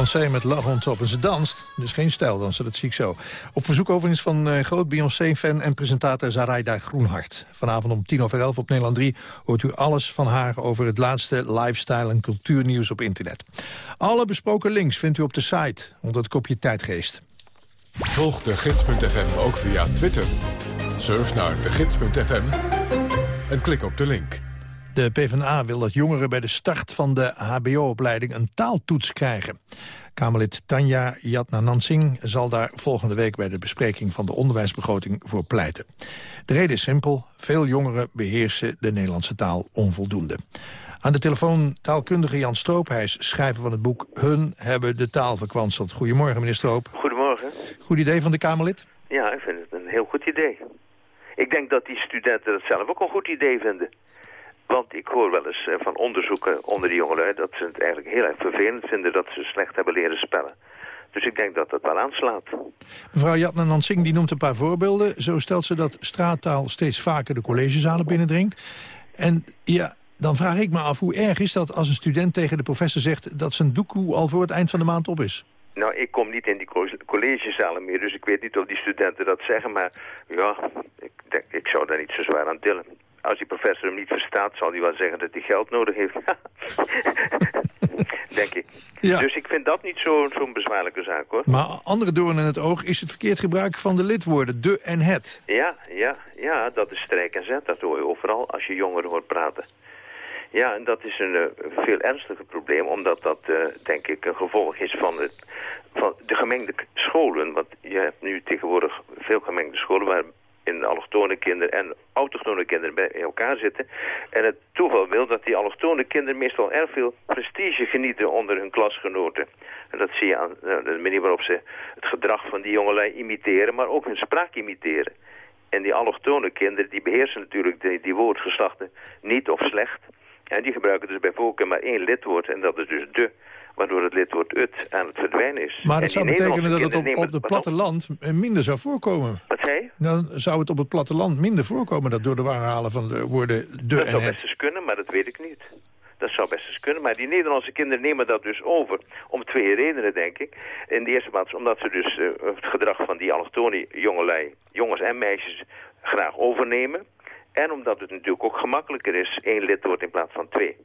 Beyoncé met Love Top. En ze danst, dus geen stijldansen, dat zie ik zo. Op verzoek overigens van uh, groot Beyoncé-fan en presentator Zaraida Groenhart. Vanavond om tien over elf op Nederland 3 hoort u alles van haar... over het laatste lifestyle- en cultuurnieuws op internet. Alle besproken links vindt u op de site onder het kopje Tijdgeest.
Volg de gids.fm ook via Twitter. Surf naar de gids.fm en klik op de link.
De PvdA wil dat jongeren bij de start van de hbo-opleiding een taaltoets krijgen. Kamerlid Tanja Jatnanansing zal daar volgende week bij de bespreking van de onderwijsbegroting voor pleiten. De reden is simpel, veel jongeren beheersen de Nederlandse taal onvoldoende. Aan de telefoon taalkundige Jan Stroop, hij is schrijver van het boek Hun hebben de taal verkwanseld. Goedemorgen meneer Stroop.
Goedemorgen.
Goed idee van de Kamerlid?
Ja, ik vind het een heel goed idee. Ik denk dat die studenten het zelf ook een goed idee vinden. Want ik hoor wel eens eh, van onderzoeken onder die jongelui... dat ze het eigenlijk heel erg vervelend vinden dat ze slecht hebben leren spellen. Dus ik denk dat dat wel aanslaat.
Mevrouw Jatna Nansing die noemt een paar voorbeelden. Zo stelt ze dat straattaal steeds vaker de collegezalen binnendringt. En ja, dan vraag ik me af, hoe erg is dat als een student tegen de professor zegt... dat zijn doekoe al voor het eind van de maand op is?
Nou, ik kom niet in die collegezalen meer, dus ik weet niet of die studenten dat zeggen. Maar ja, ik, denk, ik zou daar niet zo zwaar aan tillen als die professor hem niet verstaat, zal hij wel zeggen dat hij geld nodig heeft. Denk ik. Dus ik vind dat niet zo'n zo bezwaarlijke zaak, hoor.
Maar andere doorn in het oog is het verkeerd gebruik van de lidwoorden, de en het.
Ja, ja, ja, dat is strijk en zet. Dat hoor je overal als je jongeren hoort praten. Ja, en dat is een uh, veel ernstiger probleem, omdat dat, uh, denk ik, een gevolg is van, het, van de gemengde scholen. Want je hebt nu tegenwoordig veel gemengde scholen waar in allochtone kinderen en autochtone kinderen bij elkaar zitten. En het toeval wil dat die allochtone kinderen meestal erg veel prestige genieten onder hun klasgenoten. En dat zie je aan de manier waarop ze het gedrag van die jongelui imiteren, maar ook hun spraak imiteren. En die allochtone kinderen die beheersen natuurlijk die, die woordgeslachten niet of slecht. En die gebruiken dus bij volken maar één lidwoord en dat is dus de waardoor het lidwoord ut aan het verdwijnen is.
Maar dat zou betekenen dat het op, op het platteland minder zou voorkomen.
Wat zei
Dan zou het op het platteland minder voorkomen dat door de war halen van de woorden de
dat
en
zou
het.
best eens kunnen, maar dat weet ik niet. Dat zou best eens kunnen. Maar die Nederlandse kinderen nemen dat dus over. Om twee redenen, denk ik. In de eerste plaats omdat ze dus uh, het gedrag van die allochtone jongelui, jongens en meisjes, graag overnemen. En omdat het natuurlijk ook gemakkelijker is, één lidwoord in plaats van twee.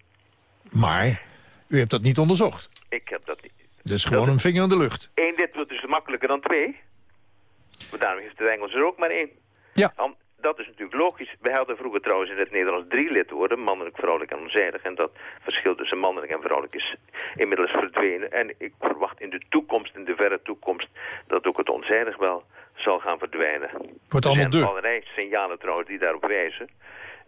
Maar u hebt dat niet onderzocht?
Ik heb dat niet.
Dus gewoon een vinger in de lucht?
Eén lidwoord is makkelijker dan twee. Maar daarom heeft het Engels er ook maar één.
Ja.
Om, dat is natuurlijk logisch. Wij hadden vroeger trouwens in het Nederlands drie lidwoorden, mannelijk, vrouwelijk en onzijdig. En dat verschil tussen mannelijk en vrouwelijk is inmiddels verdwenen. En ik verwacht in de toekomst, in de verre toekomst, dat ook het onzijdig wel zal gaan verdwijnen.
Wordt allemaal
er zijn allerlei signalen trouwens die daarop wijzen.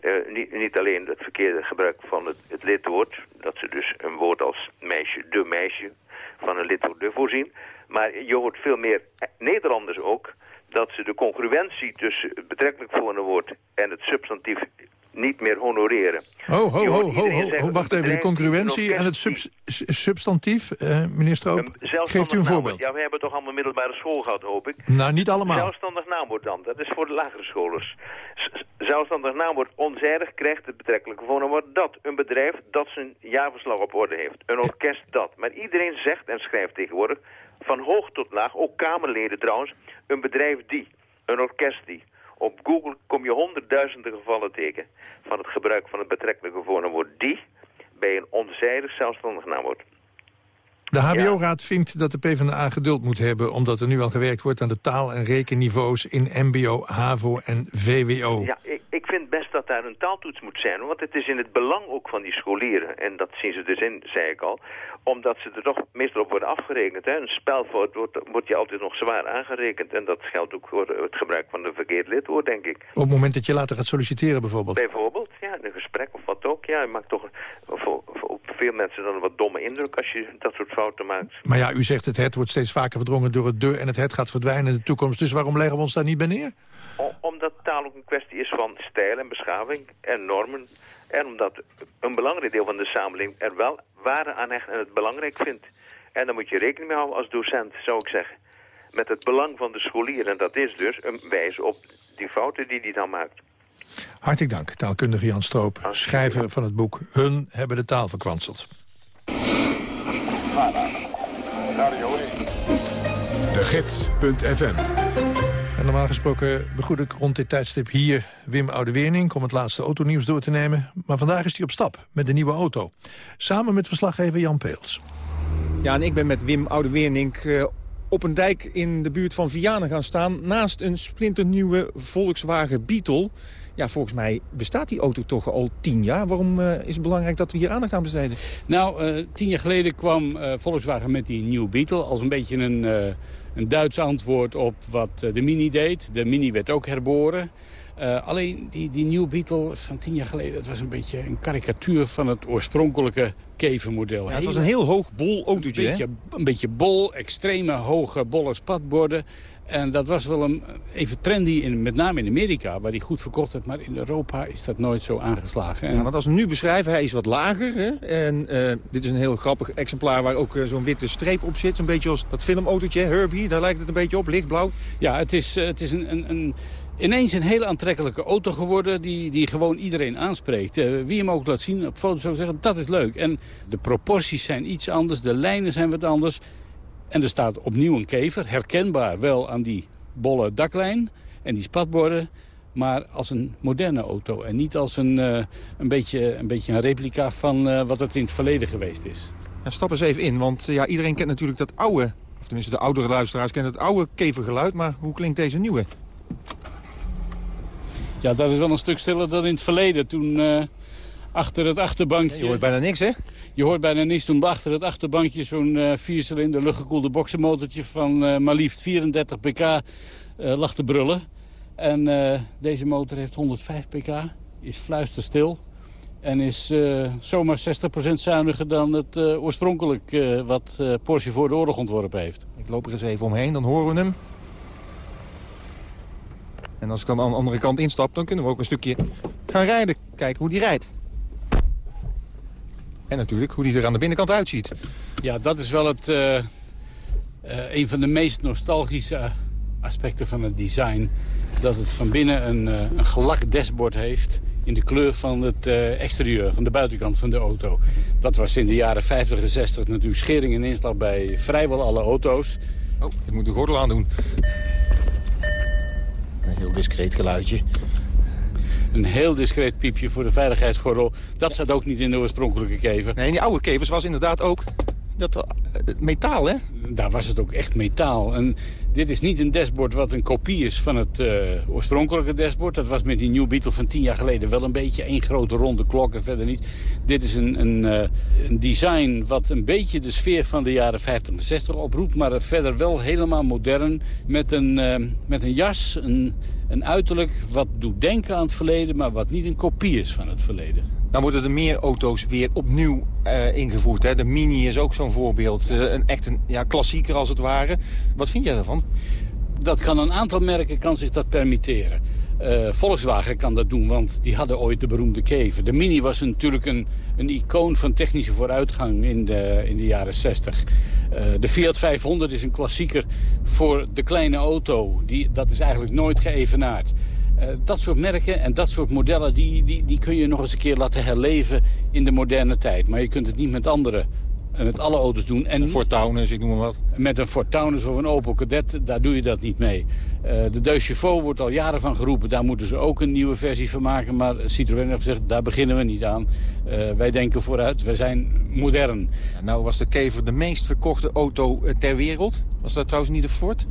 Uh, niet, niet, alleen het verkeerde gebruik van het, het, lidwoord, dat ze dus een woord als meisje, de meisje, van een lidwoord de voorzien. Maar je hoort veel meer Nederlanders ook, dat ze de congruentie tussen het betrekkelijk voornaamwoord en het substantief niet meer honoreren.
Ho, ho, ho, ho, ho, wacht even, de congruentie en het sub substantief, meneer Stroop, geeft u een voorbeeld.
Ja, we hebben toch allemaal middelbare school gehad, hoop ik.
Nou, niet allemaal.
Zelfstandig naamwoord dan, dat is voor de lagere scholers. Zelfstandig naamwoord onzijdig krijgt het betrekkelijke voornaamwoord dat. Een bedrijf dat zijn jaarverslag op orde heeft. Een orkest dat. Maar iedereen zegt en schrijft tegenwoordig, van hoog tot laag, ook Kamerleden trouwens, een bedrijf die, een orkest die. Op Google kom je honderdduizenden gevallen tegen van het gebruik van het betrekkelijke voornaamwoord die bij een onzijdig zelfstandig naamwoord.
De HBO-raad vindt dat de PvdA geduld moet hebben... omdat er nu al gewerkt wordt aan de taal- en rekenniveaus in mbo, havo en VWO.
Ja, vind best dat daar een taaltoets moet zijn. Want het is in het belang ook van die scholieren. En dat zien ze dus in, zei ik al. Omdat ze er toch meestal op worden afgerekend. Hè. Een spelfout wordt, wordt je altijd nog zwaar aangerekend. En dat geldt ook voor het gebruik van een verkeerd lidwoord, denk ik.
Op het moment dat je later gaat solliciteren bijvoorbeeld?
Bijvoorbeeld, ja. In een gesprek of wat ook. Ja, je maakt toch voor, voor, op veel mensen dan een wat domme indruk als je dat soort fouten maakt.
Maar ja, u zegt het het wordt steeds vaker verdrongen door het de... en het het gaat verdwijnen in de toekomst. Dus waarom leggen we ons daar niet bij neer?
omdat taal ook een kwestie is van stijl en beschaving en normen. En omdat een belangrijk deel van de samenleving er wel waarde aan hecht en het belangrijk vindt. En daar moet je rekening mee houden als docent, zou ik zeggen. Met het belang van de scholier. En dat is dus een wijze op die fouten die hij dan maakt.
Hartelijk dank, taalkundige Jan Stroop, schrijver van het boek Hun hebben de taal verkwanseld.
De Gids.fm
En normaal gesproken begroet ik rond dit tijdstip hier Wim Oudewernink... om het laatste autonieuws door te nemen. Maar vandaag is hij op stap met de nieuwe auto. Samen met verslaggever Jan Peels.
Ja, en ik ben met Wim Oudewernink uh, op een dijk in de buurt van Vianen gaan staan... naast een splinternieuwe Volkswagen Beetle. Ja, volgens mij bestaat die auto toch al tien jaar. Waarom uh, is het belangrijk dat we hier aandacht aan besteden?
Nou, uh, tien jaar geleden kwam Volkswagen met die nieuwe Beetle... als een beetje een, een Duits antwoord op wat de Mini deed. De Mini werd ook herboren. Uh, alleen die, die New Beetle van tien jaar geleden... dat was een beetje een karikatuur van het oorspronkelijke kevermodel.
Ja, het was een heel hoog bol autootje,
een beetje, een beetje bol, extreme hoge bolle spatborden. En dat was wel een, even trendy, in, met name in Amerika, waar die goed verkocht werd. Maar in Europa is dat nooit zo aangeslagen.
Ja, want als we nu beschrijven, hij is wat lager. Hè? En uh, dit is een heel grappig exemplaar waar ook uh, zo'n witte streep op zit. Een beetje als dat filmautootje, Herbie, daar lijkt het een beetje op, lichtblauw.
Ja, het is, uh, het is een, een, een ineens een hele aantrekkelijke auto geworden... die, die gewoon iedereen aanspreekt. Uh, wie hem ook laat zien op foto's zou zeggen, dat is leuk. En de proporties zijn iets anders, de lijnen zijn wat anders. En er staat opnieuw een kever, herkenbaar wel aan die bolle daklijn en die spatborden... maar als een moderne auto en niet als een, uh, een, beetje, een beetje een replica van uh, wat het in het verleden geweest is.
Ja, stap eens even in, want ja, iedereen kent natuurlijk dat oude... of tenminste de oudere luisteraars kennen het oude kevergeluid... maar hoe klinkt deze nieuwe?
Ja, dat is wel een stuk stiller dan in het verleden. Toen achter het achterbankje...
Je hoort bijna niks, hè?
Je hoort bijna niks. Toen achter het achterbankje zo'n uh, viercilinder luchtgekoelde boksenmotortje... van uh, maar liefst 34 pk lag te brullen. En deze motor heeft 105 pk, is fluisterstil... En is zomaar 60% zuiniger dan het oorspronkelijk wat Porsche voor de oorlog ontworpen heeft.
Ik loop er eens even omheen, dan horen we hem. En als ik dan aan de andere kant instap, dan kunnen we ook een stukje gaan rijden. Kijken hoe die rijdt. En natuurlijk hoe die er aan de binnenkant uitziet.
Ja, dat is wel het, uh, uh, een van de meest nostalgische aspecten van het design. Dat het van binnen een, uh, een gelakt dashboard heeft in de kleur van het exterieur, van de buitenkant van de auto. Dat was in de jaren 50 en 60 natuurlijk schering en inslag bij vrijwel alle auto's.
Oh, ik moet de gordel aandoen. Een heel discreet geluidje.
Een heel discreet piepje voor de veiligheidsgordel. Dat zat ook niet in de oorspronkelijke kever.
Nee, in die oude kevers was inderdaad ook dat metaal, hè?
Daar was het ook echt metaal. En dit is niet een dashboard wat een kopie is van het uh, oorspronkelijke dashboard. Dat was met die New Beetle van tien jaar geleden wel een beetje één grote ronde klok en verder niet. Dit is een, een, uh, een design wat een beetje de sfeer van de jaren 50 en 60 oproept. Maar verder wel helemaal modern met een, uh, met een jas, een, een uiterlijk wat doet denken aan het verleden... maar wat niet een kopie is van het verleden.
Dan worden er meer auto's weer opnieuw uh, ingevoerd. Hè? De Mini is ook zo'n voorbeeld. Uh, een, echt een ja, klassieker als het ware. Wat vind jij daarvan?
Dat kan een aantal merken kan zich dat permitteren. Uh, Volkswagen kan dat doen, want die hadden ooit de beroemde Kever. De Mini was natuurlijk een, een icoon van technische vooruitgang in de, in de jaren 60. Uh, de Fiat 500 is een klassieker voor de kleine auto. Die, dat is eigenlijk nooit geëvenaard. Uh, dat soort merken en dat soort modellen... Die, die, die kun je nog eens een keer laten herleven in de moderne tijd. Maar je kunt het niet met andere met alle auto's doen. En
een Ford Taunus, ik noem maar wat.
Met een Taunus of een Opel Kadett, daar doe je dat niet mee. Uh, de Deux Chevaux wordt al jaren van geroepen. Daar moeten ze ook een nieuwe versie van maken. Maar Citroën heeft gezegd, daar beginnen we niet aan. Uh, wij denken vooruit, wij zijn modern.
Nou was de Kever de meest verkochte auto ter wereld. Was dat trouwens niet de Ford?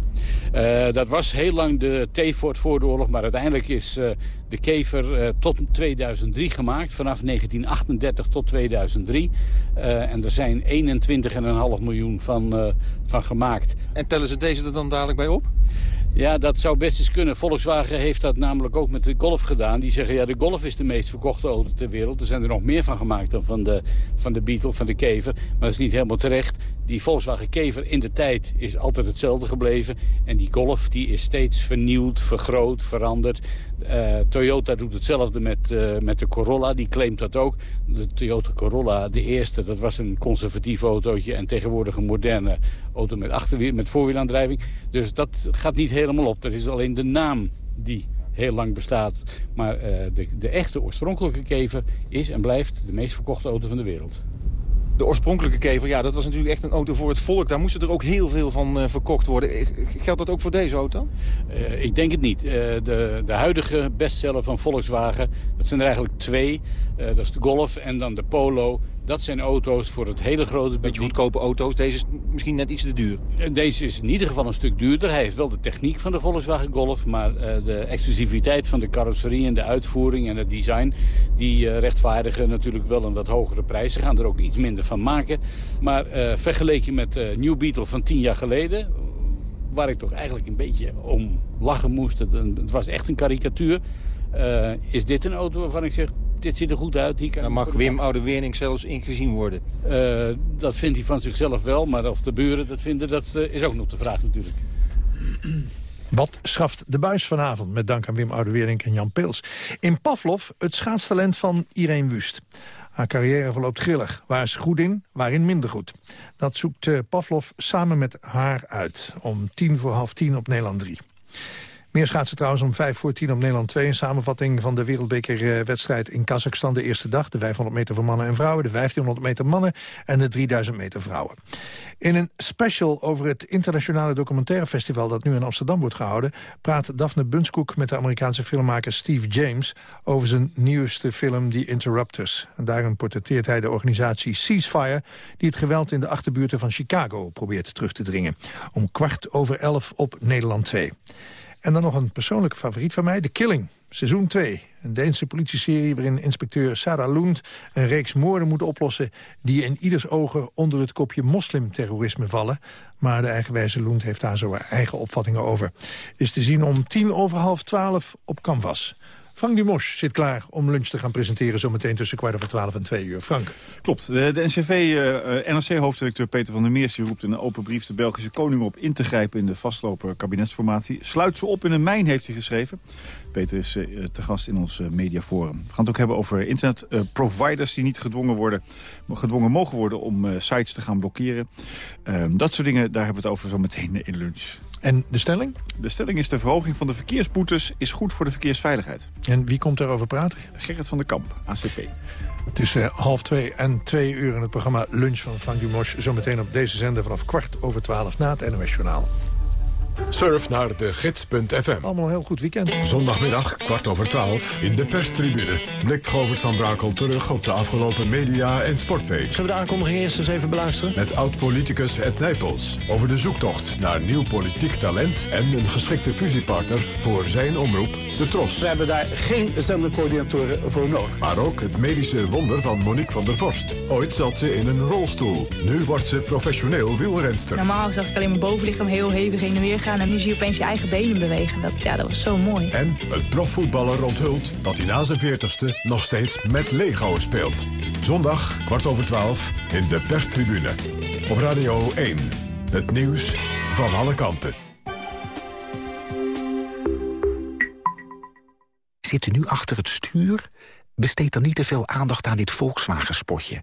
Uh, dat was heel lang de T-Ford voor de oorlog. Maar uiteindelijk is uh, de Kever uh, tot 2003 gemaakt. Vanaf 1938 tot 2003. en er zijn 21,5 miljoen van, van gemaakt.
En tellen ze deze er dan dadelijk bij op?
Ja, dat zou best eens kunnen. Volkswagen heeft dat namelijk ook met de Golf gedaan. Die zeggen, ja, de Golf is de meest verkochte auto ter wereld. Er zijn er nog meer van gemaakt dan van de, van de Beetle, van de Kever. Maar dat is niet helemaal terecht. Die Volkswagen Kever in de tijd is altijd hetzelfde gebleven. En die Golf die is steeds vernieuwd, vergroot, veranderd. Uh, Toyota doet hetzelfde met, uh, met de Corolla, die claimt dat ook. De Toyota Corolla, de eerste, dat was een conservatief autootje... en tegenwoordig een moderne auto met, achterwiel, met voorwielaandrijving. Dus dat gaat niet helemaal op. Dat is alleen de naam die heel lang bestaat. Maar uh, de, de echte oorspronkelijke kever is en blijft de meest verkochte auto van de wereld.
De oorspronkelijke kever, ja, dat was natuurlijk echt een auto voor het volk. Daar moesten er ook heel veel van uh, verkocht worden. Geldt dat ook voor deze auto?
Uh, ik denk het niet. De, de huidige bestseller van Volkswagen, dat zijn er eigenlijk twee. dat is de Golf en dan de Polo. Dat zijn auto's voor het hele grote publiek.
Beetje goedkope auto's. Deze is misschien net iets te duur.
Deze is in ieder geval een stuk duurder. Hij heeft wel de techniek van de Volkswagen Golf. Maar uh, de exclusiviteit van de carrosserie en de uitvoering en het design... die uh, rechtvaardigen natuurlijk wel een wat hogere prijs. Ze gaan er ook iets minder van maken. Maar uh, vergeleken met de New Beetle van tien jaar geleden... waar ik toch eigenlijk een beetje om lachen moest. Het, het was echt een karikatuur. is dit een auto waarvan ik zeg dit ziet er goed uit. Hier
Dan mag Wim Oude-Wernink zelfs ingezien worden.
Uh, dat vindt hij van zichzelf wel, maar of de buren dat vinden, dat uh, is ook nog de vraag natuurlijk.
Wat schaft de buis vanavond, met dank aan Wim Oude-Wernink en Jan Peels. In Pavlov het schaatstalent van Irene Wust. Haar carrière verloopt grillig. Waar is goed in, waarin minder goed. Dat zoekt uh, Pavlov samen met haar uit. Om tien voor half tien op Nederland 3. Meer schaatsen trouwens om 5 voor 10 op Nederland 2. Een samenvatting van de wereldbekerwedstrijd in Kazachstan de eerste dag. De 500 meter voor mannen en vrouwen, de 1500 meter mannen en de 3000 meter vrouwen. In een special over het internationale documentaire festival dat nu in Amsterdam wordt gehouden... praat Daphne Bunskoek met de Amerikaanse filmmaker Steve James... over zijn nieuwste film The Interrupters. En daarin portretteert hij de organisatie Ceasefire... die het geweld in de achterbuurten van Chicago probeert terug te dringen. Om kwart over elf op Nederland 2. En dan nog een persoonlijke favoriet van mij, The Killing. Seizoen 2, een Deense politieserie waarin inspecteur Sarah Lund... een reeks moorden moet oplossen die in ieders ogen onder het kopje moslimterrorisme vallen. Maar de eigenwijze Lund heeft daar zo eigen opvattingen over. Is te zien om tien over half twaalf op Canvas. Frank Dumos zit klaar om lunch te gaan presenteren... zometeen tussen kwart over twaalf en twee uur. Frank.
Klopt. De, NCV, uh, NRC-hoofddirecteur Peter van der Meers... roept in een open brief de Belgische koning op in te grijpen... in de vastlopen kabinetsformatie. Sluit ze op in een mijn, heeft hij geschreven. Peter is uh, te gast in ons mediaforum. We gaan het ook hebben over internetproviders... die niet gedwongen, worden, gedwongen mogen worden om sites te gaan blokkeren. Ehm, dat soort dingen, daar hebben we het over zo meteen in lunch.
En de stelling?
De stelling is de verhoging van de verkeersboetes is goed voor de verkeersveiligheid.
En wie komt daarover praten?
Gerrit van der Kamp, ACP.
Tussen uh, half twee en twee uur in het programma Lunch van Frank Dumos. Zometeen op deze zender vanaf kwart over twaalf na het NOS Journaal.
Surf naar de gids.fm.
Allemaal een heel goed weekend.
Zondagmiddag, kwart over twaalf, in de perstribune... blikt Govert van Brakel terug op de afgelopen media- en sportweek.
Zullen we de aankondiging eerst eens even beluisteren?
Met oud-politicus Ed Nijpels over de zoektocht naar nieuw politiek talent... en een geschikte fusiepartner voor zijn omroep, de Tros.
We hebben daar geen zendercoördinatoren voor nodig.
Maar ook het medische wonder van Monique van der Vorst. Ooit zat ze in een rolstoel. Nu wordt ze professioneel wielrenster.
Normaal zag ik alleen mijn bovenlichaam heel hevig heen en weer gaan en nu zie je opeens je eigen benen bewegen. Dat, ja, dat was zo mooi.
En een profvoetballer onthult dat hij na zijn veertigste nog steeds met Lego speelt. Zondag, kwart over twaalf, in de perstribune. Op Radio 1. Het nieuws van alle kanten.
Zit u nu achter het stuur? Besteed dan niet te veel aandacht aan dit Volkswagen-spotje.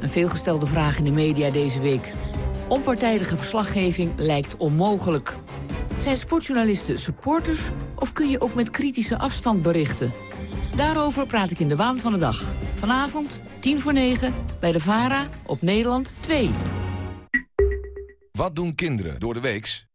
Een veelgestelde vraag in de media deze week. Onpartijdige verslaggeving lijkt onmogelijk. Zijn sportjournalisten supporters of kun je ook met kritische afstand berichten? Daarover praat ik in de waan van de dag. Vanavond, tien voor negen, bij de VARA op Nederland 2.
Wat doen kinderen door de weeks?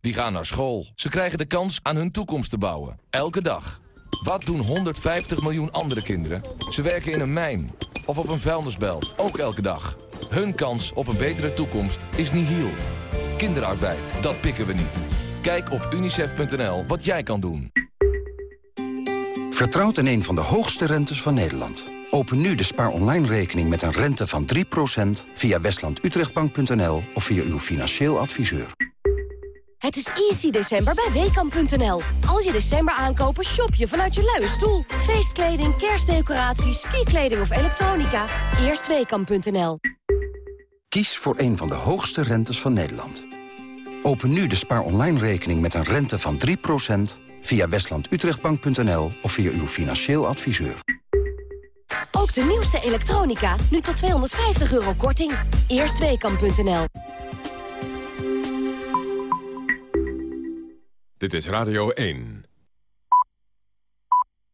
Die gaan naar school. Ze krijgen de kans aan hun toekomst te bouwen. Elke dag. Wat doen 150 miljoen andere kinderen? Ze werken in een mijn of op een vuilnisbelt, ook elke dag. Hun kans op een betere toekomst is nihil. Kinderarbeid, dat pikken we niet. Kijk op unicef.nl wat jij kan doen.
Vertrouwt in een van de hoogste rentes van Nederland. Open nu de spaar online rekening met een rente van 3% via westlandutrechtbank.nl of via uw financieel adviseur.
Het is easy december bij Weekamp.nl. Als je december aankopen, shop je vanuit je luie stoel. Feestkleding, kerstdecoraties, skikleding of elektronica. Eerst Weekamp.nl.
Kies voor een van de hoogste rentes van Nederland. Open nu de Spaar Online rekening met een rente van 3% via westlandutrechtbank.nl of via uw financieel adviseur.
Ook de nieuwste elektronica, nu tot 250 euro korting. Eerstweekam.nl
Dit is Radio 1.